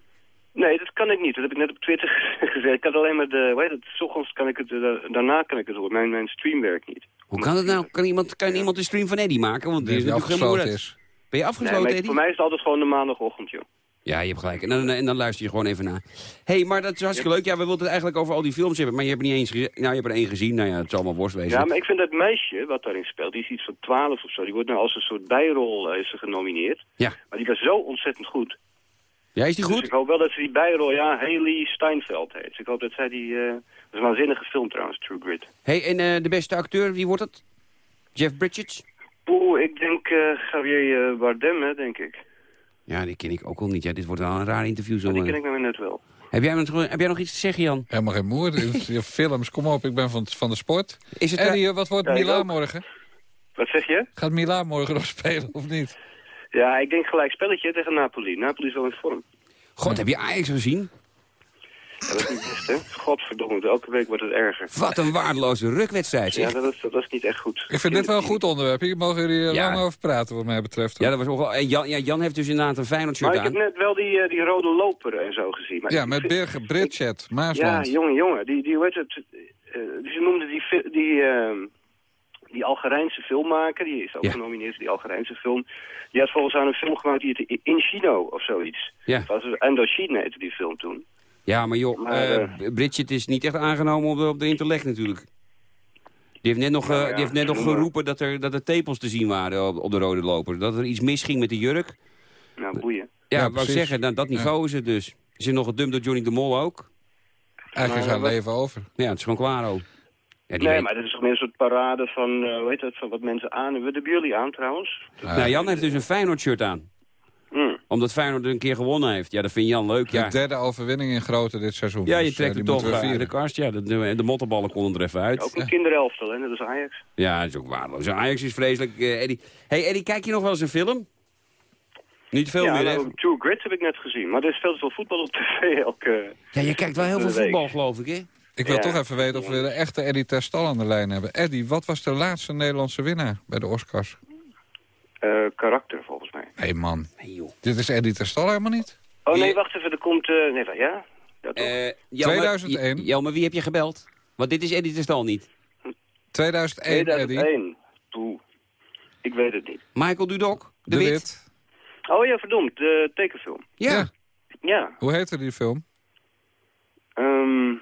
Nee, dat kan ik niet. Dat heb ik net op Twitter gezegd. Ik kan alleen maar de... Hoe heet het? 's ochtends kan ik het... eh, daarna kan ik het horen. Mijn, mijn stream werkt niet. Hoe kan het nou? Kan iemand, kan iemand een stream van Eddie maken? Want die is natuurlijk afgesloten is. Ben je Nee, afgesloten, Eddie? voor mij is het altijd gewoon de maandagochtend, joh. Ja, je hebt gelijk. En dan, en dan luister je gewoon even naar. Hé, hey, maar dat is hartstikke leuk. Ja, we wilden het eigenlijk over al die films hebben. Maar je hebt er niet eens gezien. Nou, je hebt er één gezien. Nou ja, het zal allemaal worst wezen. Ja, maar ik vind dat meisje wat daarin speelt, die is iets van 12 of zo. Die wordt nou als een soort bijrol eh, is ze genomineerd. Ja. Maar die was zo ontzettend goed. Ja, is die Dus goed? ik hoop wel dat ze die bijrol, ja, Haley Steinfeld heet. Dus ik hoop dat zij die... eh, dat is een waanzinnige film trouwens, True Grit. hey, en eh, de beste acteur, wie wordt het? Jeff Bridges? Oeh, ik denk eh Javier Bardem, hè, denk ik. Ja, die ken ik ook al niet. Ja, dit wordt wel een raar interview. Zo. Maar die ken ik nou net wel. heb, jij, nog- heb jij nog iets te zeggen, Jan? Helemaal geen moer. Je films, kom op, ik ben van, van de sport. Is het, Eddie, wat wordt Ja, Milaan morgen? Wat zeg je? Gaat Milaan morgen nog spelen of niet? Ja, ik denk gelijk spelletje tegen Napoli. Napoli is wel in vorm. God, heb je Ajax gezien? Ja, dat is niet best, hè? Godverdomme, elke week wordt het erger. Wat een waardeloze rukwedstrijd, Ja, zeg. dat is, dat is niet echt goed. Ik vind dit wel een goed onderwerp. Hier mogen jullie er Ja. lang over praten, wat mij betreft. Ja, dat was ook wel... En Jan, ja, Jan heeft dus inderdaad een Feyenoord shirt Maar ik heb net wel die, eh, die rode loper en zo gezien. Maar Ja, met vind- Birger Bridget, Ja, Maasland. jongen, jongen. Die, die, hoe heet het? eh, ze noemden die, die, ehm, die Algerijnse filmmaker, die is ook Ja. genomineerd, die Algerijnse film. Die had volgens mij een film gemaakt die heette In Chino of zoiets. Ja. Dat was Indochine heette die film toen. Ja, maar joh, Maar, eh, eh, Bridget is niet echt aangenomen op de, op de intellect natuurlijk. Die heeft net nog, eh, Nou ja, die heeft net nog geroepen dat er, dat er tepels te zien waren op, op de rode loper. Dat er iets misging met de jurk. Nou, boeien. Ja, Ja, wou ik zeggen, nou, dat niveau is het dus. Is er nog gedumpt door Johnny de Mol ook? Eigenlijk is haar Maar- leven over. Ja, het is gewoon klaar ook. Ja, die Nee, weet- maar dat is toch meer een soort parade van, eh, hoe heet dat, van wat mensen aan hebben. Wat hebben jullie aan trouwens? Nou, Jan heeft dus een Feyenoord shirt aan. Hm. Omdat Feyenoord een keer gewonnen heeft. Ja, dat vindt Jan leuk, De ja. derde overwinning in grote dit seizoen. Ja, je Dus, trekt eh, hem die toch eh, uit de vieren. kast. Ja, de, de, de mottenballen konden er even uit. Ook een kinderelftal, hè? Dat is Ajax. Ja, dat is ook waardeloos. Ajax is vreselijk. eh, Eddie. hey, Eddie, kijk je nog wel eens een film? Niet veel ja, meer, hè? nou, True Grit heb ik net gezien. Maar er is veel te veel voetbal op tv elke... Ja, je kijkt wel heel veel de week. voetbal, geloof ik, hè? Ik wil Ja. toch even weten of we de echte Eddie Terstal aan de lijn hebben. Eddie, wat was de laatste Nederlandse winnaar bij de Oscars? eh, karakter, volgens mij. Hé hey man, dit is Eddie Terstal helemaal niet. Oh nee, wacht even, er komt... eh nee, ja? Ja, toch? Eh, Jelmer, 2001. J- Jelmer, wie heb je gebeld? Want dit is Eddie Testal niet. 2001, Eddie. 2001. Poeh. Ik weet het niet. Michael Dudok, De, De Wit. Wit. Oh ja, verdomd, de tekenfilm. Ja. Ja. Ja. Hoe heette die film? Ehm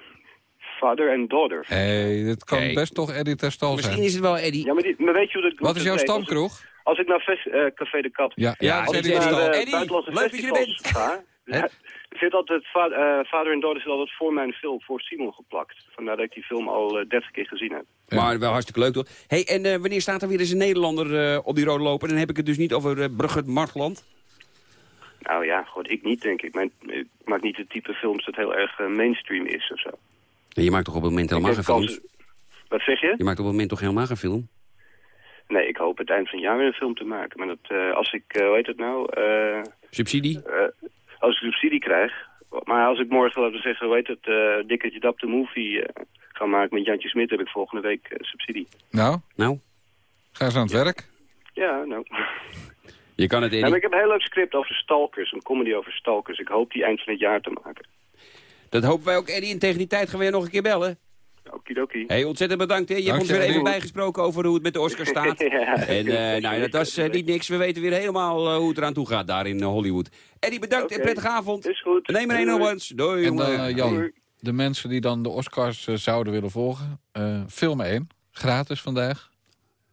Father and Daughter. Hé, hey, dit kan best toch Eddie Terstal Misschien zijn. is het wel Eddie. Ja, maar, die, maar weet je hoe dat... Wat is dat jouw werkt? Als ik- stamkroeg? Als ik naar fest, eh, Café de Kat... Ja, Ja, ja, dat dat is Eddie Terstal. de Eddie, buitenlandse leuk dat je er bent. ga... Ja, zit altijd, va eh, Vader en Daughter zit altijd voor mijn film, voor Simon geplakt. Vandaar dat ik die film al eh, 30 keer gezien heb. Ja. Maar wel hartstikke leuk, toch? hey, en eh, wanneer staat er weer eens een Nederlander eh, op die rode loper? Dan heb ik het dus niet over uh, Brugge Martland. Nou ja, goed, ik niet denk ik. Mijn, ik maak niet het type films dat heel erg eh, mainstream is of zo. Je maakt toch op het moment helemaal geen films? kans- Wat zeg je? Je maakt op het moment toch helemaal geen film? Nee, ik hoop het eind van het jaar weer een film te maken. Maar dat, eh, als ik, eh hoe heet het nou, eh, Subsidie? eh, als ik subsidie krijg... Maar als ik morgen, laten we zeggen, hoe heet het, eh Dikketje Dap de Movie eh, ga maken met Jantje Smit... heb ik volgende week subsidie. Nou, Nou, ga eens aan het werk. Ja, nou... je kan het, maar ik heb een heel leuk script over stalkers, een comedy over stalkers. Ik hoop die eind van het jaar te maken. Dat hopen wij ook, Eddie. En tegen die tijd gaan we je nog een keer bellen. Okidoki. hey, ontzettend bedankt. Hè. Je Dank hebt ons weer even bijgesproken over hoe het met de Oscar staat. Ja, En dat eh, is nou, dat was eh, niet niks. We weten weer helemaal eh, hoe het eraan toe gaat daar in Hollywood. Eddie, bedankt en Oké. prettige avond. Is goed. Neem er een nog eens. Doei, En dan, jongen. Jan, Doei. de mensen die dan de Oscars zouden willen volgen. eh, film 1, gratis vandaag.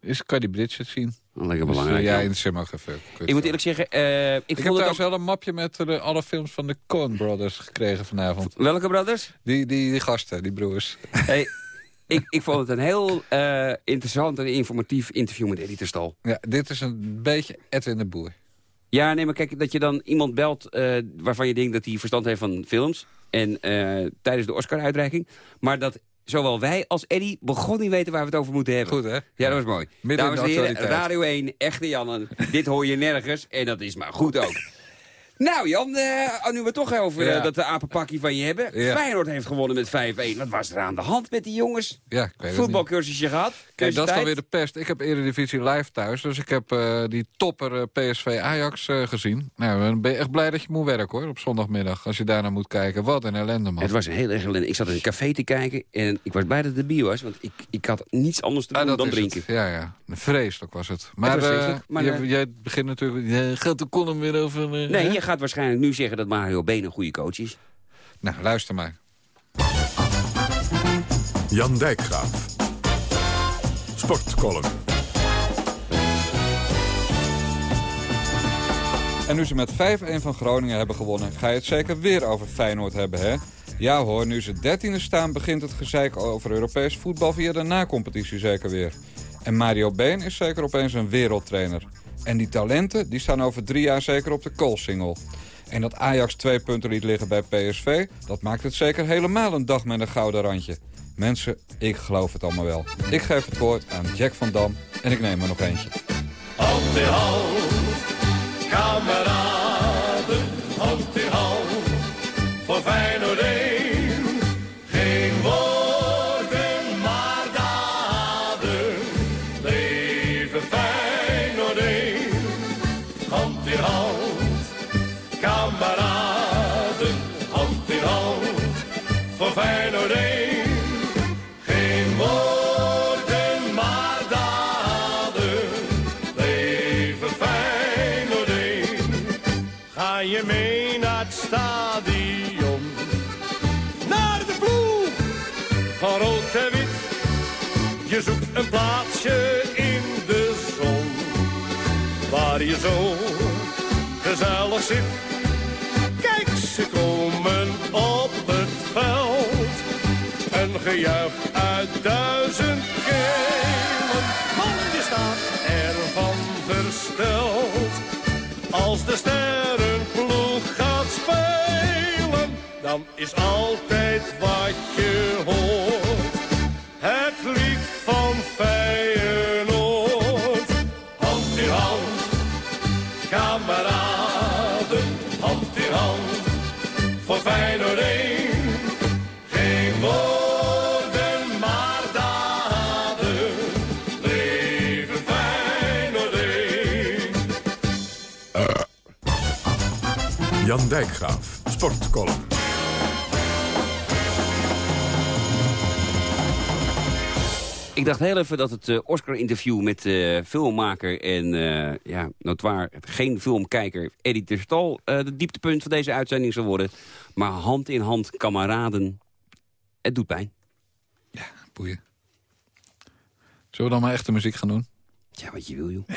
Is, kan je die Bridget zien? Lekker Dus, belangrijk. eh, ja, Jan. in de cinema even. ik moet eerlijk zeggen, eh, ik, Ik heb vond trouwens ook... wel een mapje met alle films van de Coen Brothers gekregen vanavond. Welke brothers? Die, die, die gasten, die broers. Hey, ik, ik vond het een heel eh, interessant en informatief interview met Eddie Terstal. Ja, dit is een beetje Edwin de Boer. Ja, nee, maar kijk, dat je dan iemand belt eh, waarvan je denkt dat hij verstand heeft van films. En eh, tijdens de Oscar-uitreiking. Maar dat zowel wij als Eddie begon niet weten waar we het over moeten hebben. Goed, hè? Ja, dat was mooi. Midden Dames en heren. Radio 1, echte Jannen. Dit hoor je nergens en dat is maar goed ook. Nou Jan, eh, nu we het toch over eh, dat de apenpakkie van je hebben. Ja. Feyenoord heeft gewonnen met 5-1. Wat was er aan de hand met die jongens? Ja, ik weet het niet. Voetbalcursusje gehad? Kijk, dat is dan weer de pest. Ik heb Eredivisie live thuis, dus ik heb eh, die topper PSV Ajax gezien. Nou, dan ben je echt blij dat je moet werken hoor, op zondagmiddag. Als je daarna moet kijken. Wat een ellende man. Het was een heel erg ellende. Ik zat in een café te kijken en ik was blij dat het de bier was. Want ik, ik had niets anders te Ah, doen dan drinken. het. Ja, ja. Vreselijk was het. Maar, was vreselijk, maar, je- jij begint natuurlijk... Je gaat de column weer over... Nee, je gaat waarschijnlijk nu zeggen dat Mario Been een goede coach is. Nou, luister maar. Jan Dijkgraaf. Sportcolumn. En nu ze met 5-1 van Groningen hebben gewonnen... ga je het zeker weer over Feyenoord hebben, hè? Ja hoor, nu ze dertiende staan... begint het gezeik over Europees voetbal via de nacompetitie zeker weer. En Mario Been is zeker opeens een wereldtrainer. En die talenten die staan over drie jaar zeker op de koolsingel. En dat Ajax twee punten liet liggen bij PSV... dat maakt het zeker helemaal een dag met een gouden randje. Mensen, ik geloof het allemaal wel. Ik geef het woord aan Jack van Dam en ik neem er nog eentje. Zo gezellig zit. Kijk, ze komen op het veld. Een gejuich uit duizend kelen. Man, je staat ervan versteld. Als de sterrenploeg Jan Dijkgraaf. Sportcolumn. Ik dacht heel even dat het eh, Oscar-interview met eh, filmmaker en eh, ja, notoir geen filmkijker Eddie Terstal eh het dieptepunt van deze uitzending zou worden. Maar hand in hand, kameraden, het doet pijn. Boeien. Zullen we dan maar echte muziek gaan doen? Ja, wat je wil, joh.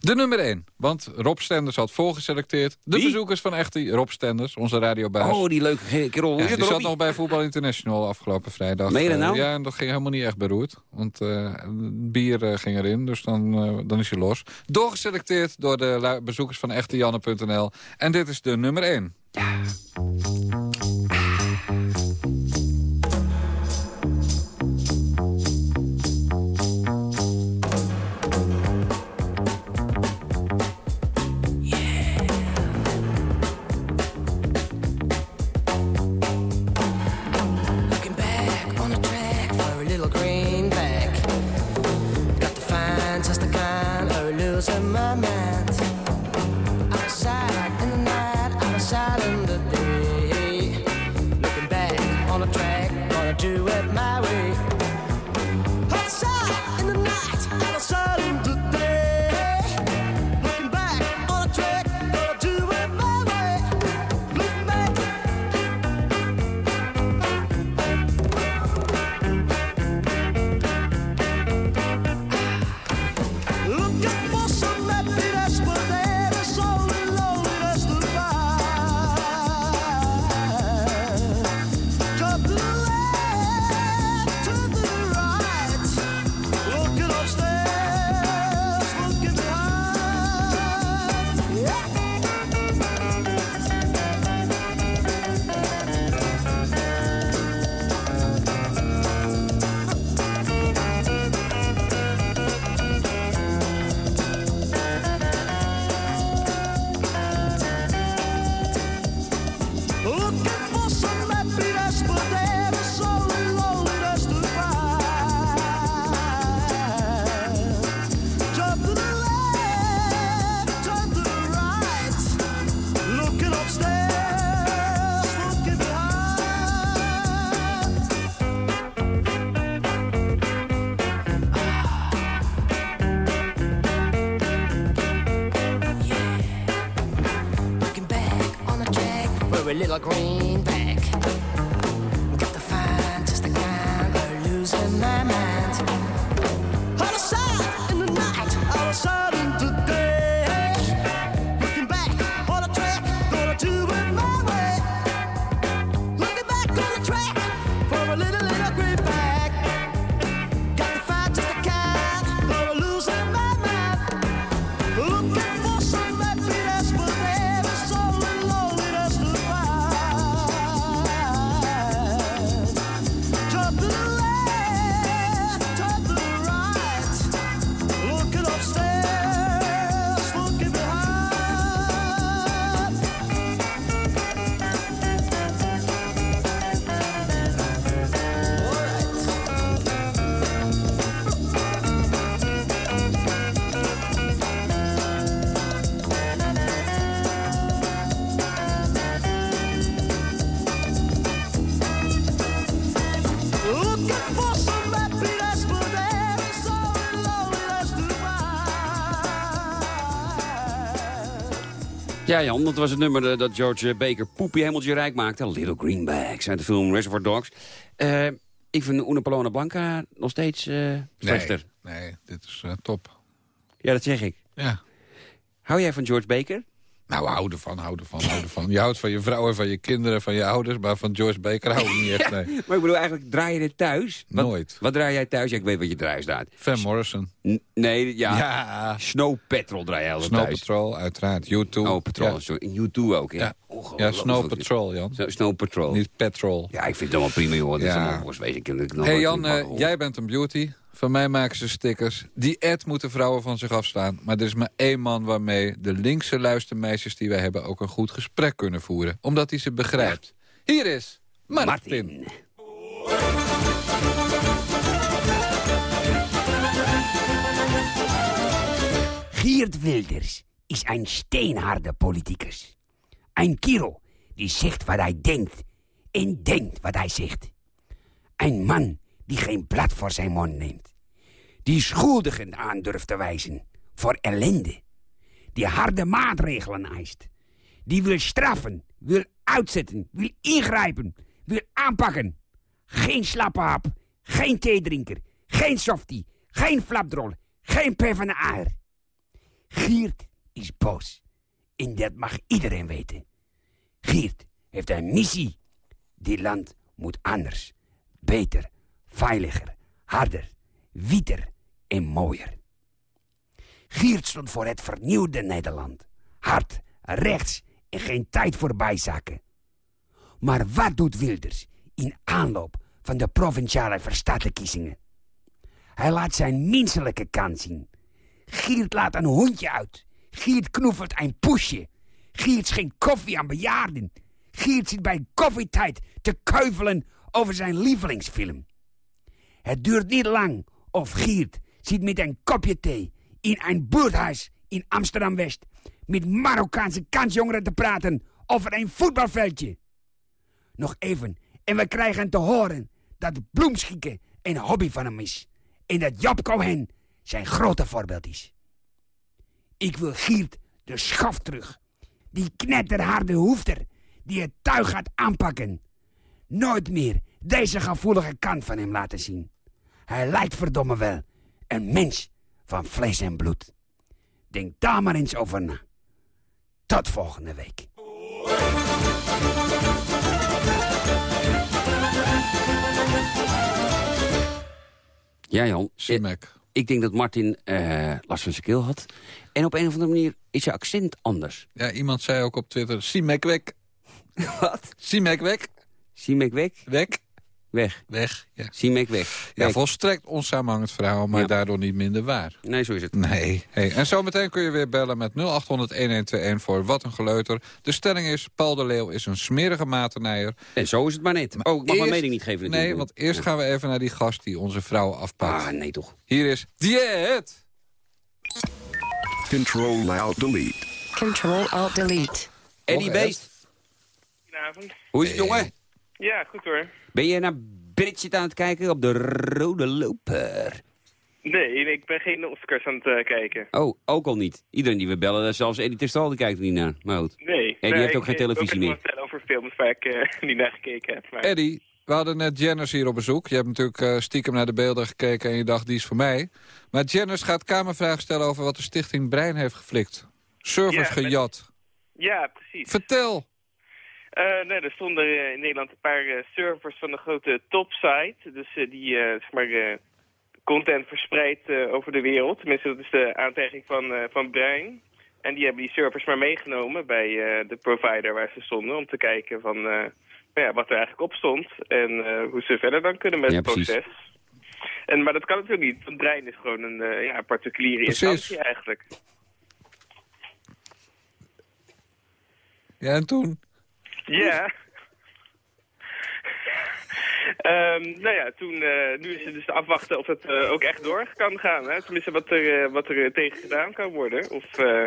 De nummer 1. Want Rob Stenders had voorgeselecteerd. De Wie? bezoekers van Echte Rob Stenders, onze radiobaas. Oh, die leuke kerel. Ja, die zat Robbie? nog bij Voetbal International afgelopen vrijdag. Meen je dat Eh, nou? ja, en dat ging helemaal niet echt beroerd. Want eh, bier eh, ging erin, dus dan, dan is hij los. Doorgeselecteerd door de bezoekers van echtejanne.nl. En dit is de nummer 1. Looking Ja, Jan, dat was het nummer eh, dat George Baker Poepie Hemeltje Rijk maakte. Little Greenbacks uit de film Reservoir Dogs. Eh, ik vind Una Palona Blanca nog steeds eh slechter. Nee, dit is eh, top. Ja, dat zeg ik. Ja. Hou jij van George Baker? Nou, hou ervan, hou ervan, hou ervan. Je houdt van je vrouw en van je kinderen, van je ouders... maar van George Baker hou ik niet echt, nee. Maar ik bedoel, eigenlijk draai je dit thuis? Wat, Nooit. Wat draai jij thuis? Ja, ik weet wat je thuis staat. Van Morrison. N- nee, ja. Ja. Snow Patrol draai je altijd Snow thuis. Patrol, uiteraard. U2. Snow Patrol, Ja. sorry. En U2 ook, hè? Ja. Ja, Snow Patrol, Jan. Snow Patrol. Niet Petrol. Ja, ik vind het allemaal prima, joh. Dat is Ja. allemaal volgens nog hey Jan, eh, jij bent een beauty. Van mij maken ze stickers. Die ad moeten vrouwen van zich afstaan. Maar er is maar één man waarmee de linkse luistermeisjes die wij hebben... ook een goed gesprek kunnen voeren. Omdat hij ze begrijpt. Hier is Martin. Martin. Geert Wilders is een steenharde politicus. Een kerel die zegt wat hij denkt en denkt wat hij zegt. Een man die geen blad voor zijn mond neemt. Die schuldigen aan durft te wijzen voor ellende. Die harde maatregelen eist. Die wil straffen, wil uitzetten, wil ingrijpen, wil aanpakken. Geen slappe hap, geen theedrinker, geen softie, geen flapdrol, geen PvdA. Geert is boos. En dat mag iedereen weten. Geert heeft een missie. Dit land moet anders, beter, veiliger, harder, wieter en mooier. Geert stond voor het vernieuwde Nederland. Hard, rechts en geen tijd voor bijzakken. Maar wat doet Wilders in aanloop van de provinciale verstatenkiezingen? Hij laat zijn menselijke kant zien. Geert laat een hondje uit. Geert knoefelt een poesje. Geert schenkt koffie aan bejaarden. Geert zit bij koffietijd te keuvelen over zijn lievelingsfilm. Het duurt niet lang of Geert zit met een kopje thee in een buurthuis in Amsterdam-West met Marokkaanse kansjongeren te praten over een voetbalveldje. Nog even en we krijgen te horen dat bloemschikken een hobby van hem is en dat Job Cohen zijn grote voorbeeld is. Ik wil Giert de schaf terug. Die knetterharde hoefter die het tuig gaat aanpakken. Nooit meer deze gevoelige kant van hem laten zien. Hij lijkt verdomme wel een mens van vlees en bloed. Denk daar maar eens over na. Tot volgende week. Ja, Jan. Simek. Ik denk dat Martin eh, last van zijn keel had. En op een of andere manier is zijn accent anders. Ja, iemand zei ook op Twitter, Simek weg. Wat? Simek weg. Simek weg? Weg. Weg. Weg, ja. Simek weg. Ja, Weg. volstrekt onsamenhangend verhaal, maar Ja. daardoor niet minder waar. Nee, zo is het. Nee. Hey. En zometeen kun je weer bellen met 0800-1121 voor Wat een Geleuter. De stelling is, Paul de Leeuw is een smerige mateneier. En zo is het maar net. oh, ik mag mijn eerst- mening niet geven. Nee, want eerst gaan we even naar die gast die onze vrouw afpakt. Ah, nee toch. Hier is Dieet. Control Alt Delete. Control Alt Delete. Eddie Beest. Goedenavond. Hoe is het, jongen? Ja, goed hoor. Ben je naar Bridget aan het kijken op de rode loper? Nee, ik ben geen Oscars aan het eh, kijken. Oh, ook al niet. Iedereen die we bellen, zelfs Eddie Terstal, die kijkt er niet naar. Maar goed. Nee. die nee, heeft ook ik- geen televisie Ik meer. wil vertellen over films waar ik eh, niet naar gekeken heb. Maar... Eddie, we hadden net Jenners hier op bezoek. Je hebt natuurlijk eh, stiekem naar de beelden gekeken en je dacht, die is voor mij. Maar Jenners gaat kamervragen stellen over wat de stichting Brein heeft geflikt. Servers Ja, met- gejat. Ja, precies. Vertel. Eh, nee, er stonden eh, in Nederland een paar eh, servers van de grote topsite. Dus die eh, zeg maar, eh, content verspreidt eh, over de wereld. Tenminste, dat is de aantijging van, eh, van Brein. En die hebben die servers maar meegenomen bij eh, de provider waar ze stonden... om te kijken van, eh, nou ja, wat er eigenlijk op stond en eh, hoe ze verder dan kunnen met Ja, het precies. proces. En, maar dat kan natuurlijk niet, want Brein is gewoon een eh, ja, particuliere Precies. instantie eigenlijk. Ja, en toen? Ja. Ehm, nou ja, toen, eh, nu is het dus afwachten of het eh, ook echt door kan gaan. Hè? Tenminste, wat er, eh, wat er tegen gedaan kan worden. Of, eh,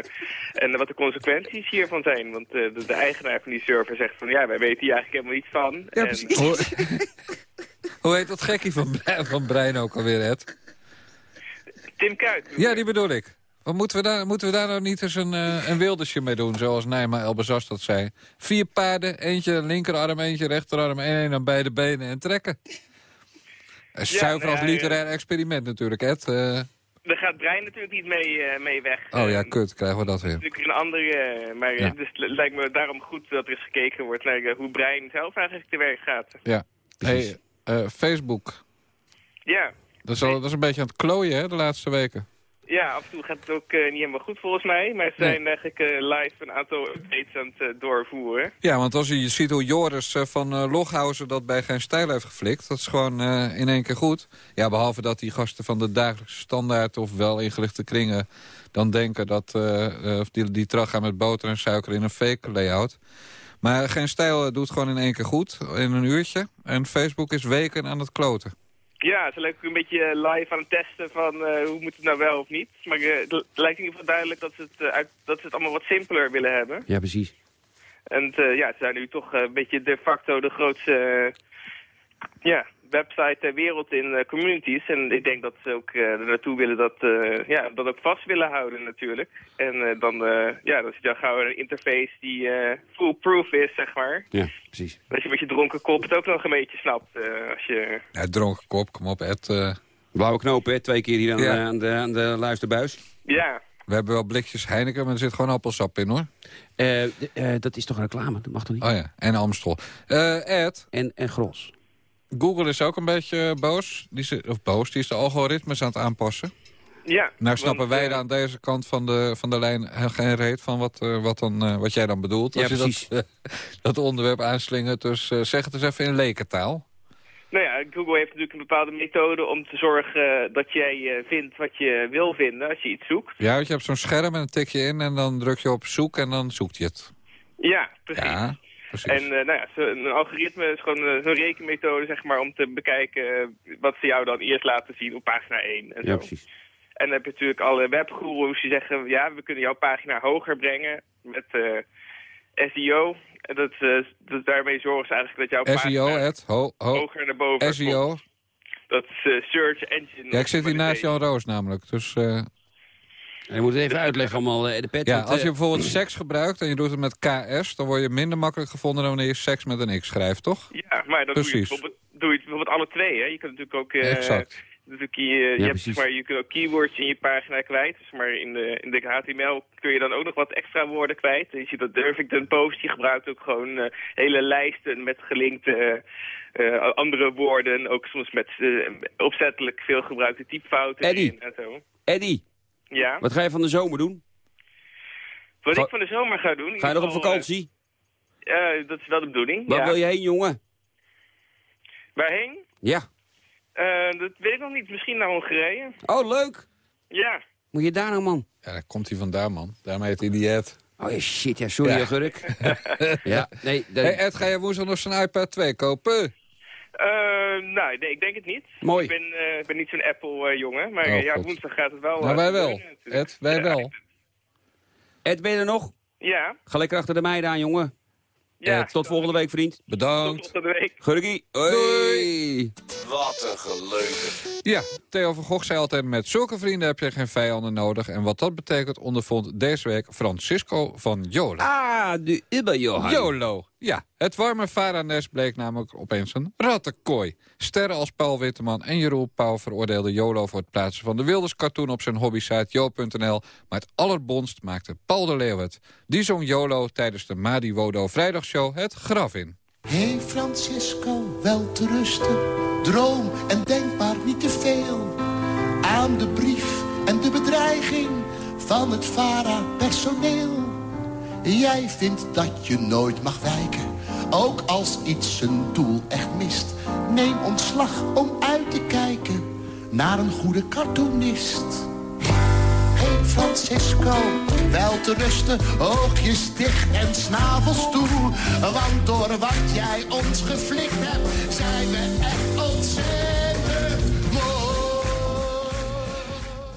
en wat de consequenties hiervan zijn. Want eh, de, de eigenaar van die server zegt van... ja, wij weten hier eigenlijk helemaal niets van. Ja, en, precies. Hoe, hoe heet dat gekkie van, Brein- van Brein ook alweer, Ed? Tim Kuit. Ja, die bedoel ik. Wat moeten, we daar, moeten we daar nou niet eens een, eh, een wildersje mee doen, zoals Nijma Elbazas dat zei? Vier paarden, eentje linkerarm, eentje rechterarm en één aan beide benen en trekken. Een zuiver nou als ja, literair experiment natuurlijk, Ed. Eh, Daar gaat Brein natuurlijk niet mee, eh, mee weg. oh ja, kut, krijgen we dat weer. natuurlijk een andere, eh, maar eh, Ja. dus het lijkt me daarom goed dat er eens gekeken wordt naar eh, hoe Brein zelf eigenlijk te werk gaat. Ja. Hey, eh, Facebook. Ja, Dat is, al, dat is een beetje aan het klooien, hè, de laatste weken. Ja, af en toe gaat het ook eh, niet helemaal goed volgens mij. Maar ze Nee. zijn eigenlijk eh, live een aantal updates aan het eh, doorvoeren. Ja, want als je ziet hoe Joris van Loghausen dat bij Geen Stijl heeft geflikt... dat is gewoon in één keer goed. Ja, behalve dat die gasten van de dagelijkse standaard... of wel ingelichte kringen dan denken dat of die, die gaan met boter en suiker in een fake layout. Maar Geen Stijl doet gewoon in één keer goed, in een uurtje. En Facebook is weken aan het kloten. Ja, ze lijken ook een beetje eh, live aan het testen van eh, hoe moet het nou wel of niet. Maar eh, het lijkt in ieder geval duidelijk dat ze, het, uit, dat ze het allemaal wat simpeler willen hebben. Ja, precies. En ja, ze zijn nu toch een beetje de facto de grootste ja, website ter wereld in eh, communities. En ik denk dat ze ook eh, er naartoe willen dat, eh, ja, dat ook vast willen houden natuurlijk. En eh, dan, eh, ja, dan zit je al gauw een interface die eh, foolproof is, zeg maar. Ja, precies. Dat je met je dronken kop het ook nog een beetje snapt. eh, als je... Ja, dronken kop, kom op, Ed. eh, Blauwe knopen, hè? Twee keer hier aan, Ja. de, aan, de, aan de luisterbuis. Ja. we hebben wel blikjes Heineken, maar er zit gewoon appelsap in, hoor. Eh, eh, dat is toch reclame? Dat mag toch niet? Oh ja, en Amstel. Eh, Ed. En, en Gros. Google is ook een beetje boos. Die is, of boos, die is de algoritmes aan het aanpassen. Ja. Nou snappen want, wij eh, aan deze kant van de, van de lijn geen reet van wat, eh, wat, dan, eh, wat jij dan bedoelt. Ja, Als je dat, dat onderwerp aanslingert. Dus zeg het eens even in lekentaal. Nou ja, Google heeft natuurlijk een bepaalde methode om te zorgen dat jij eh, vindt wat je wil vinden als je iets zoekt. Ja, want je hebt zo'n scherm en dan tik je in en dan druk je op zoek en dan zoekt je het. Ja, precies. Ja, precies. En eh, nou ja, een algoritme is gewoon eh, zo'n rekenmethode zeg maar, om te bekijken eh, wat ze jou dan eerst laten zien op pagina 1. En, Ja, zo. precies. en dan heb je natuurlijk alle webgoeroes die zeggen, ja, we kunnen jouw pagina hoger brengen met eh, SEO. En dat, eh, dat daarmee zorgen ze eigenlijk dat jouw SEO, pagina Ed. Ho, ho. hoger naar boven SEO. komt. Dat is eh, Search Engine. Ja, ik zit hier naast. Jan Roos namelijk. Dus eh, Je moet het even uitleggen allemaal, eh, de pet. ja, want, als je eh, bijvoorbeeld seks gebruikt en je doet het met KS... dan word je minder makkelijk gevonden dan wanneer je seks met een X schrijft, toch? Ja, maar dan doe je, Precies. bijvoorbeeld, doe je het bijvoorbeeld alle twee. Hè? Je kunt natuurlijk ook... eh, Exact. natuurlijk, je, je, hebt, zeg maar, je kunt ook keywords in je pagina kwijt. Dus maar in de, in de HTML kun je dan ook nog wat extra woorden kwijt. Je ziet dat Durvington Post, die gebruikt ook gewoon eh, hele lijsten met gelinkte andere woorden. Ook soms met opzettelijk veel gebruikte typfouten Eddie. en zo. Eddie, Ja, wat ga je van de zomer doen? wat Ga- ik van de zomer ga doen... Ga je nog op vakantie? eh, eh, dat is wel de bedoeling, Waar ja. wil je heen, jongen? Waarheen? Ja. Eh, dat weet ik nog niet. Misschien naar Hongarije. Oh, leuk. Ja. Moet je daar nou, man? Ja, daar komt hij vandaan, man. Daarmee heet hij die Ed. Oh ja, shit, ja, sorry, Ja. ja. Gurk. ja, nee, de- Hey Ed, ga je woensdag nog zo'n iPad 2 kopen? Eh, nou, nee, ik denk het niet. Mooi. Ik ben, eh, ben niet zo'n Apple-jongen, maar Oh, eh, ja, God. woensdag gaat het wel. Nou, eh, wij wel. Ed, wij Ja. wel. Ed, ben je er nog? Ja, Ga lekker achter de meiden aan, jongen. ja. Ed, tot volgende week, vriend. Tot Bedankt. volgende week. Gurkie. Hoi. Wat een geleuter. Ja, Theo van Gogh zei altijd... met zulke vrienden heb je geen vijanden nodig. En wat dat betekent ondervond deze week Francisco van Jola. Ah, de Uber-Johan. YOLO. Ja, het warme Varanest bleek namelijk opeens een rattenkooi. Sterren als Paul Witteman en Jeroen Pauw veroordeelden YOLO... voor het plaatsen van de Wilders-cartoon op zijn hobbysite jo.nl. Maar het allerbondst maakte Paul de Leeuw. Die zong YOLO tijdens de Madi Wodo vrijdagshow het graf in. Hey Francisco, wel te rusten. Droom en denk maar niet te veel. Aan de brief en de bedreiging van het VARA-personeel. Jij vindt dat je nooit mag wijken. Ook als iets zijn doel echt mist. Neem ontslag om uit te kijken naar een goede cartoonist. Hey Francisco, wel te rusten, oogjes dicht en snavels toe. Want door wat jij ons geflikt hebt, zijn we echt ontzettend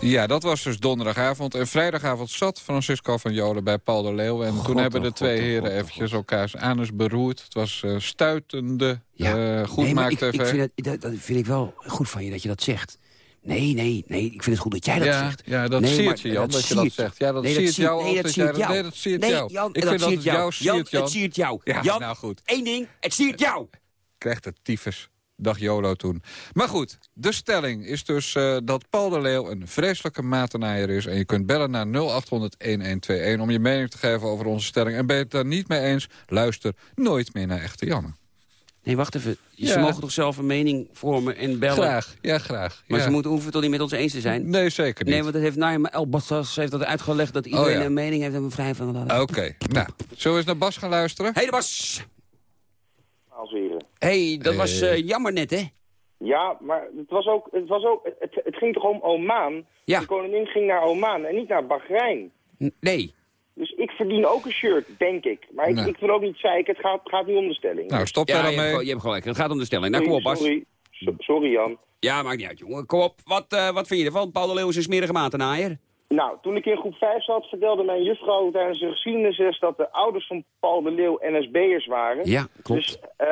Ja, dat was dus donderdagavond. En vrijdagavond zat Francisco van Jolen bij Paul de Leeuw. En toen hebben de oh, twee God, oh, heren oh, eventjes elkaars anus beroerd. Het was eh, stuitende, ja. goed nee, maar maak ik, vind dat, dat, dat vind ik wel goed van je dat je dat zegt. Nee, nee, nee, ik vind het goed dat jij dat ja, zegt. Ja, dat nee, zie het je, Jan, dat, je dat siert zegt. Ja, dat Nee, zie het siert- jou. Nee, dat zie het Ja, jou. Nee, dat zie het Nee, jou. Jan, ik dat vind dat siert het jou. jou Jan, siert, het siert jou. Ja, Jan, nou goed. Eén ding, het siert jou. Krijgt het tyfus. Dag Jolo toen. Maar goed, de stelling is dus eh, dat Paul de Leeuw een vreselijke matenaaier is. En je kunt bellen naar 0800-1121 om je mening te geven over onze stelling. En ben je het daar niet mee eens, luister nooit meer naar Echte Janne. Nee, wacht even. Ze Ja. mogen toch zelf een mening vormen en bellen? Graag, ja graag. Maar ja. ze moeten hoeven toch niet met ons eens te zijn? Nee, zeker niet. Nee, want dat heeft Naima El Bassas heeft dat uitgelegd... dat iedereen Oh, ja. een mening heeft en een vrij van... Oké, nou, zullen we eens naar Bas gaan luisteren? Hé, de Bas! Hé, dat was Hey. eh, jammer net, hè? Ja, maar het was ook, het, was ook, het, het ging toch om Oman? Ja. De koningin ging naar Oman en niet naar Bahrein. N- Nee. Dus ik verdien ook een shirt, denk ik. Maar ik, Nee. ik wil ook niet zeiken, het gaat, gaat niet om de stelling. Nou, stop Ja, daar je dan hebt, mee. gel- je hebt gelijk. Het gaat om de stelling. Nou, kom op, Bas. Sorry, So- sorry Jan. Ja, maakt niet uit, jongen. Kom op. Wat, eh, wat vind je ervan? Paul de Leeuw is een smerige matenaaier. Nou, toen ik in groep 5 zat, vertelde mijn juffrouw tijdens de geschiedenisles dat de ouders van Paul de Leeuw NSB'ers waren. Ja, klopt. Dus eh,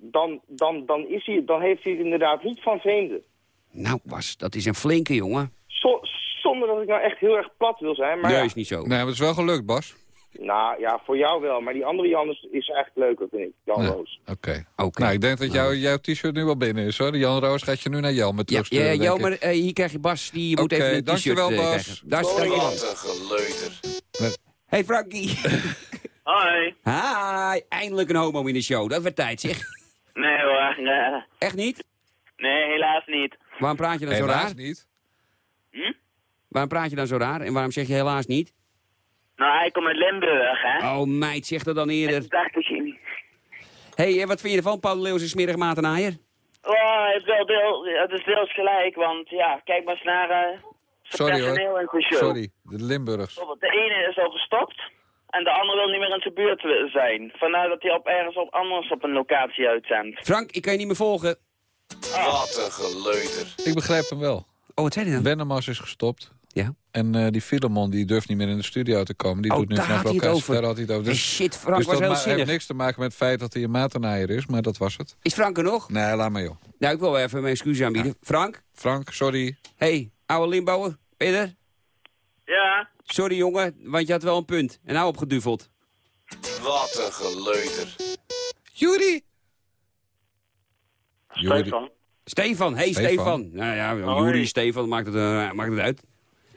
dan, dan, dan, is hij, dan heeft hij het inderdaad niet van vreemden. Nou, Bas, dat is een flinke jongen. Zo- zonder dat ik nou echt heel erg plat wil zijn. Maar nee, ja, is niet zo. Nee, maar het is wel gelukt, Bas. Nou ja, voor jou wel. Maar die andere Jan is, is echt leuker, vind ik. Jan. Roos. Oké. Oké. Nou, ik denk dat jou, jouw t-shirt nu wel binnen is, hoor. De Jan Roos gaat je nu naar Jelmer terugsturen, ja, ja maar eh, hier krijg je Bas. Die moet Oké, even een t-shirt dankjewel, eh, Bas. krijgen. Sorry, dankjewel. Wat een geleuter. Hey Frankie. Hoi. Hi, eindelijk een homo in de show. Dat werd tijd, zeg. Nee hoor, nee. Echt niet? Nee, helaas niet. Waarom praat je dan zo Helaas raar? niet. Hm? Waarom praat je dan zo raar? En waarom zeg je helaas niet? Nou, hij komt uit Limburg, hè? Oh meid, zeg dat dan eerder. Dat dacht ik niet. hey, en wat vind je ervan? Paul Leeuw is een smerige matenaaier? Oh, hij heeft wel deel, het is deels gelijk, want ja, kijk maar eens naar eh Sorry hoor. in zijn show. Sorry, de Limburgs. Bijvoorbeeld, De ene is al gestopt en de andere wil niet meer in zijn buurt zijn. Vandaar dat hij op ergens op anders op een locatie uitzendt. Frank, ik kan je niet meer volgen. Wat een geleuter. Ik begrijp hem wel. Oh, wat zei hij dan? Wennemars is gestopt. Ja. En eh, die Filemon die durft niet meer in de studio te komen. Die Oh, doet nu vanaf over. Daar had hij het over. Hey, Dus, shit, Frank dus was heel ma- heeft zinnig. niks te maken met het feit dat hij een matenaaier is. Maar dat was het. Is Frank er nog? Nee, laat maar joh. Nou, ik wil even mijn excuus aanbieden. Frank? Frank, sorry. hey, oude Limbouwer, ben je er? Ja? Sorry jongen, want je had wel een punt. En nou opgeduveld. Wat een geleuter. Juri! Stefan? Stefan, hey Stefan. Stefan. Nou ja. Juri, Stefan, maakt het, eh, maakt het uit.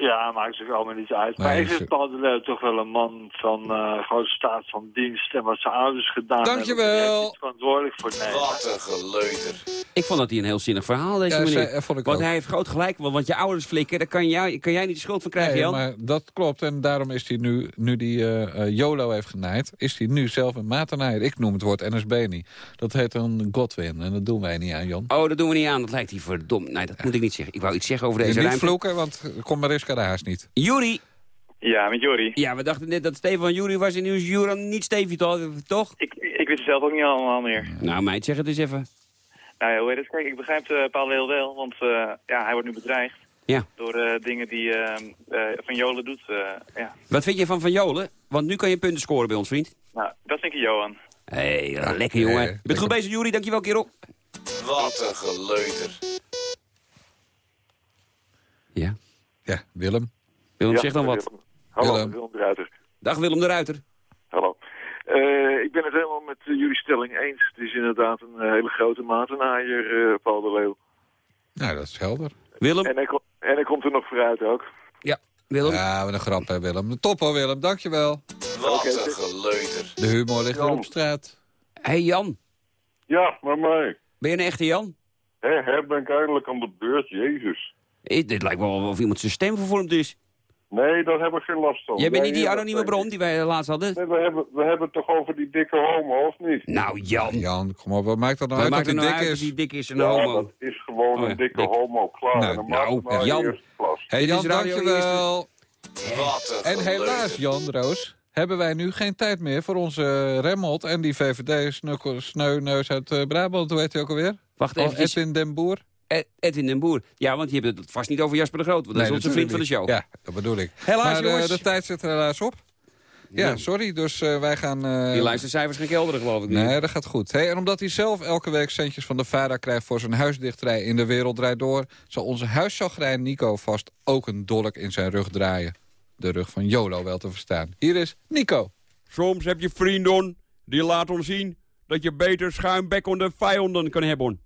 Ja, maakt zich allemaal niet uit. Nee, maar ik vind Paul toch wel een man van eh grote staat van dienst en wat zijn ouders gedaan Dankjewel. hebben. Is niet verantwoordelijk voor nemen. Wat een geleuter. Ik vond dat hij een heel zinnig verhaal, deze Ja, meneer. zei- vond ik want ook. hij heeft groot gelijk, want want je ouders flikken, daar kan, jij, kan jij niet de schuld van krijgen, Nee, Jan. maar dat klopt. En daarom is hij nu, nu die eh, eh, YOLO heeft genaaid, is hij nu zelf een matenaaier. Ik noem het woord NSB niet. Dat heet een Godwin. En dat doen wij niet aan, Jan. Oh, dat doen we niet aan, dat lijkt hij verdomd. Nee, dat moet ik niet zeggen. Ik wou iets zeggen over deze niet ruimte. vloeken, want er komt Mariska de Haas niet. Juri! Ja, met Jori. Ja, we dachten net dat Stefan Juri was en nu is Juran niet Stevie toch? toch? Ik, ik wist het zelf ook niet allemaal meer. Nou meid, zeg het eens even. Nou ja, hoe heet het? Kijk, ik begrijp uh, Paul heel wel, want eh, ja, hij wordt nu bedreigd. Ja. Door eh, dingen die Van Jolen doet. eh, ja. Wat vind je van Van Jolen? Want nu kan je punten scoren bij ons, vriend. Nou, dat vind ik Johan. Hé, hey, lekker jongen. je bent lekker. goed bezig, Juri. Dankjewel, kerel. Wat een geleuter. Ja. Ja, Willem. Willem, Ja, zeg dan wat. Willem. Hallo, Willem. Willem, de Ruiter. Dag Willem de Ruiter. Hallo. Eh, ik ben het helemaal met eh, jullie stelling eens. Het is inderdaad een eh, hele grote matenaaier, eh Paul de Leeuw. Nou, dat is helder. Willem. En hij, en hij komt er nog vooruit ook. Ja, Willem. Ja, wat een grap hè, Willem. Top hoor, Willem. Dankjewel. Wat een geleuter. De humor ligt weer op straat. hey Jan, Ja, maar mij. ben je een echte Jan? Hé, hè, ben ik eindelijk aan de beurt, Jezus. Eh, dit lijkt wel of iemand zijn stem vervormd is. Nee, daar heb ik geen last van. Jij bent niet die anonieme bron die wij laatst hadden? Nee, we hebben, we hebben het toch over die dikke homo, of niet? Nou, Jan. Jan, kom op. Wat maakt dat nou Wat uit dat maakt hij nou dik uit is? dat hij dik is en Ja, een homo? dat is gewoon Oh ja, een dikke dik. homo, klaar. Nou, nou, maar Jan. Hey Jan, dankjewel. Wat een En helaas. Jan Roos, hebben wij nu geen tijd meer voor onze Remmelt en die VVD-sneuneus uit eh, Brabant. Hoe heet hij ook alweer? Wacht Oh, even. Edwin den Boer? Edwin den Boer. Ja, want je hebt het vast niet over Jasper de Groot. Want dat is onze vriend van de show. Ja, dat bedoel ik. Helaas, maar eh, jongens. de tijd zit er helaas op. Ja, sorry. Dus eh, wij gaan... eh, Die luistercijfers gaan kelderen, geloof ik nu. Nee, dat gaat goed. Hey, en omdat hij zelf elke week centjes van de VARA krijgt... voor zijn huisdichterij in de wereld draait door... zal onze huiszagrijn Nico vast ook een dolk in zijn rug draaien. De rug van Jolo wel te verstaan. Hier is Nico. Soms heb je vrienden die laten zien dat je beter schuimbek onder vijanden kan hebben.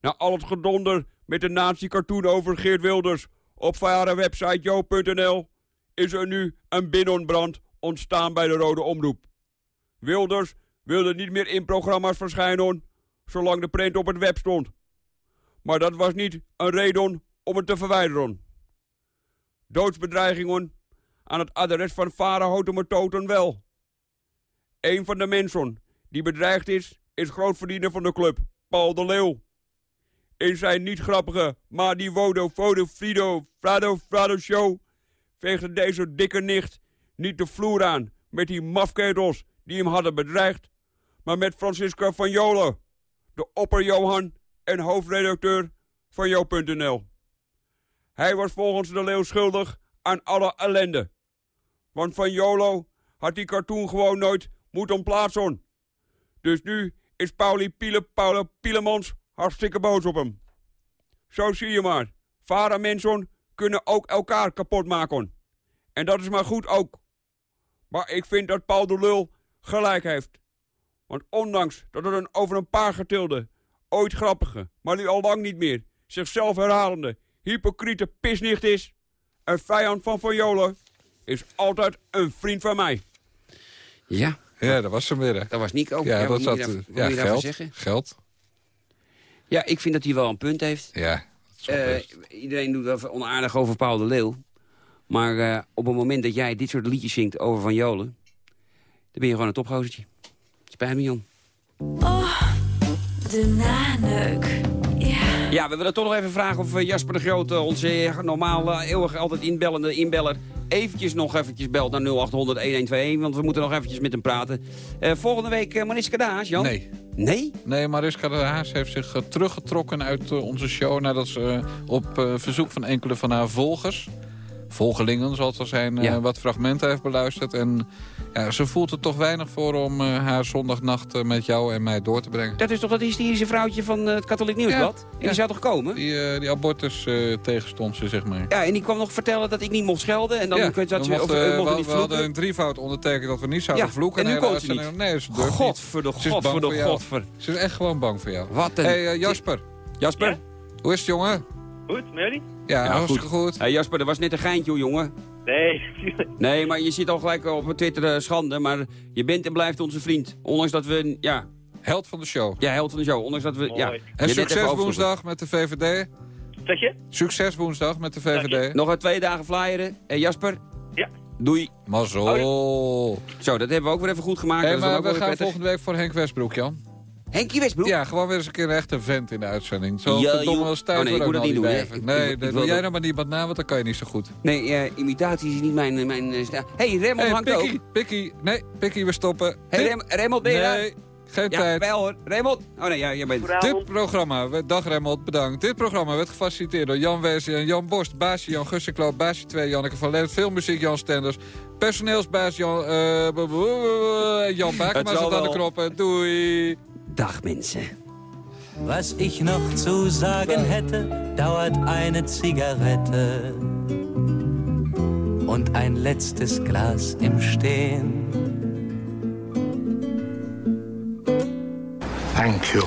Na al het gedonder met de nazi-cartoon over Geert Wilders op via website jo.nl is er nu een binnenbrand ontstaan bij de Rode Omroep. Wilders wilde niet meer in programma's verschijnen zolang de print op het web stond. Maar dat was niet een reden om het te verwijderen. Doodsbedreigingen aan het adres van Vara Hotemototen wel. Een van de mensen die bedreigd is, is grootverdiener van de club, Paul de Leeuw. In zijn niet grappige, maar die Wodo, Fodo, Frido, Frado, Frado show veegde deze dikke nicht niet de vloer aan met die mafketels die hem hadden bedreigd, maar met Francisco van Jolen, de opper-Johan en hoofdredacteur van Jo.nl. Hij was volgens de Leeuw schuldig aan alle ellende. Want van Jolo had die cartoon gewoon nooit moeten plaatsen. Dus nu is Pauli Piele Paula Pielemans hartstikke boos op hem. Zo zie je maar. Vara mensen kunnen ook elkaar kapot maken. En dat is maar goed ook. Maar ik vind dat Paul de Lul gelijk heeft. Want ondanks dat het een over een paar getilde, ooit grappige, maar nu al lang niet meer, zichzelf herhalende, hypocriete pisnicht is, een vijand van Van Jolen, is altijd een vriend van mij. Ja. Ja, dat was hem weer. hè. Dat was Nico. Ja, wat dat zat, ja, geld, zeggen? geld. Ja, ik vind dat hij wel een punt heeft. Ja. Eh, iedereen doet wel onaardig over Paul de Leeuw. Maar eh, op het moment dat jij dit soort liedjes zingt over Van Jolen... dan ben je gewoon een topgozertje. Spijt me, Jan. Oh, de naneuk. Ja. Ja, we willen toch nog even vragen of eh, Jasper de Groot, eh, onze normaal eeuwig altijd inbellende inbeller... eventjes nog eventjes belt naar 0800-1121, want we moeten nog eventjes met hem praten. Eh, volgende week uh, Mariska Daas, Jan? Nee. Nee? Nee, Mariska de Haas heeft zich eh, teruggetrokken uit eh, onze show... nadat ze eh, op verzoek van enkele van haar volgers... volgelingen zal het wel zijn, eh, Ja. wat fragmenten heeft beluisterd. En ja, ze voelt er toch weinig voor om eh, haar zondagnacht eh, met jou en mij door te brengen. Dat is toch dat hysterische vrouwtje van het Katholiek Nieuwsblad? En die zou toch komen? Die, die abortus tegenstond ze, zeg maar. Ja, en die kwam nog vertellen dat ik niet mocht schelden. En dan Ja, we ze, of, we, we niet vloeken. hadden een drievoud ondertekend dat we niet zouden vloeken. en nu dat ze niet. Nee, ze durft Godver de godver de voor godver. Ze is echt gewoon bang voor jou. Wat een... hey, Jasper. Jasper? Hoe is het, jongen? Goed, met jullie? Ja, hartstikke goed. Hey, Jasper, dat was net een geintje, hoor, jongen. Nee, Nee, maar je zit al gelijk op Twitter eh, schande. Maar je bent en blijft onze vriend. Ondanks dat we, ja... Held van de show. Ja, held van de show. Ondanks dat we, ja... Mooi. je En succes woensdag met de VVD. Zeg je? Succes woensdag met de VVD. Nog een twee dagen flyeren. Hey, Jasper? Ja. Doei. Mazzel. Zo, dat hebben we ook weer even goed gemaakt. Hey, Dat is dan maar ook we gaan prettig. volgende week voor Henk Westbroek, Jan. Henkie Westbroek? Ja, gewoon weer eens een keer een echte vent in de uitzending. Zo Ja, verdomme als tijd Oh, nee, ik moet dat niet doen, hè. wijven. Ik- Nee, ik- ik doe wil jij nou maar niemand na, want dan kan je niet zo goed. Nee, eh, imitatie is niet mijn... eh, mijn eh, sta- hey, Remmel Hey, hangt Pikkie, ook. Pikkie. Nee, Pikkie, we stoppen. Hey, Rem, Remmel, ben je? Nee, geen Ja, tijd. wel hoor. Remmel? Oh nee, ja, jij bent... Dit programma, dag Remmelt, bedankt. Dit programma werd gefaciliteerd door Jan Wezen en Jan Borst, baasje Jan Gussenkloot, baasje 2 Janneke van Lent, filmmuziek Jan Stenders, personeelsbaas Jan, eh, b- Jan zal zit aan de knoppen. Doei. Dag mensen. Was ich noch zu sagen hätte, dauert eine Zigarette und ein letztes Glas im Stehen. Thank you.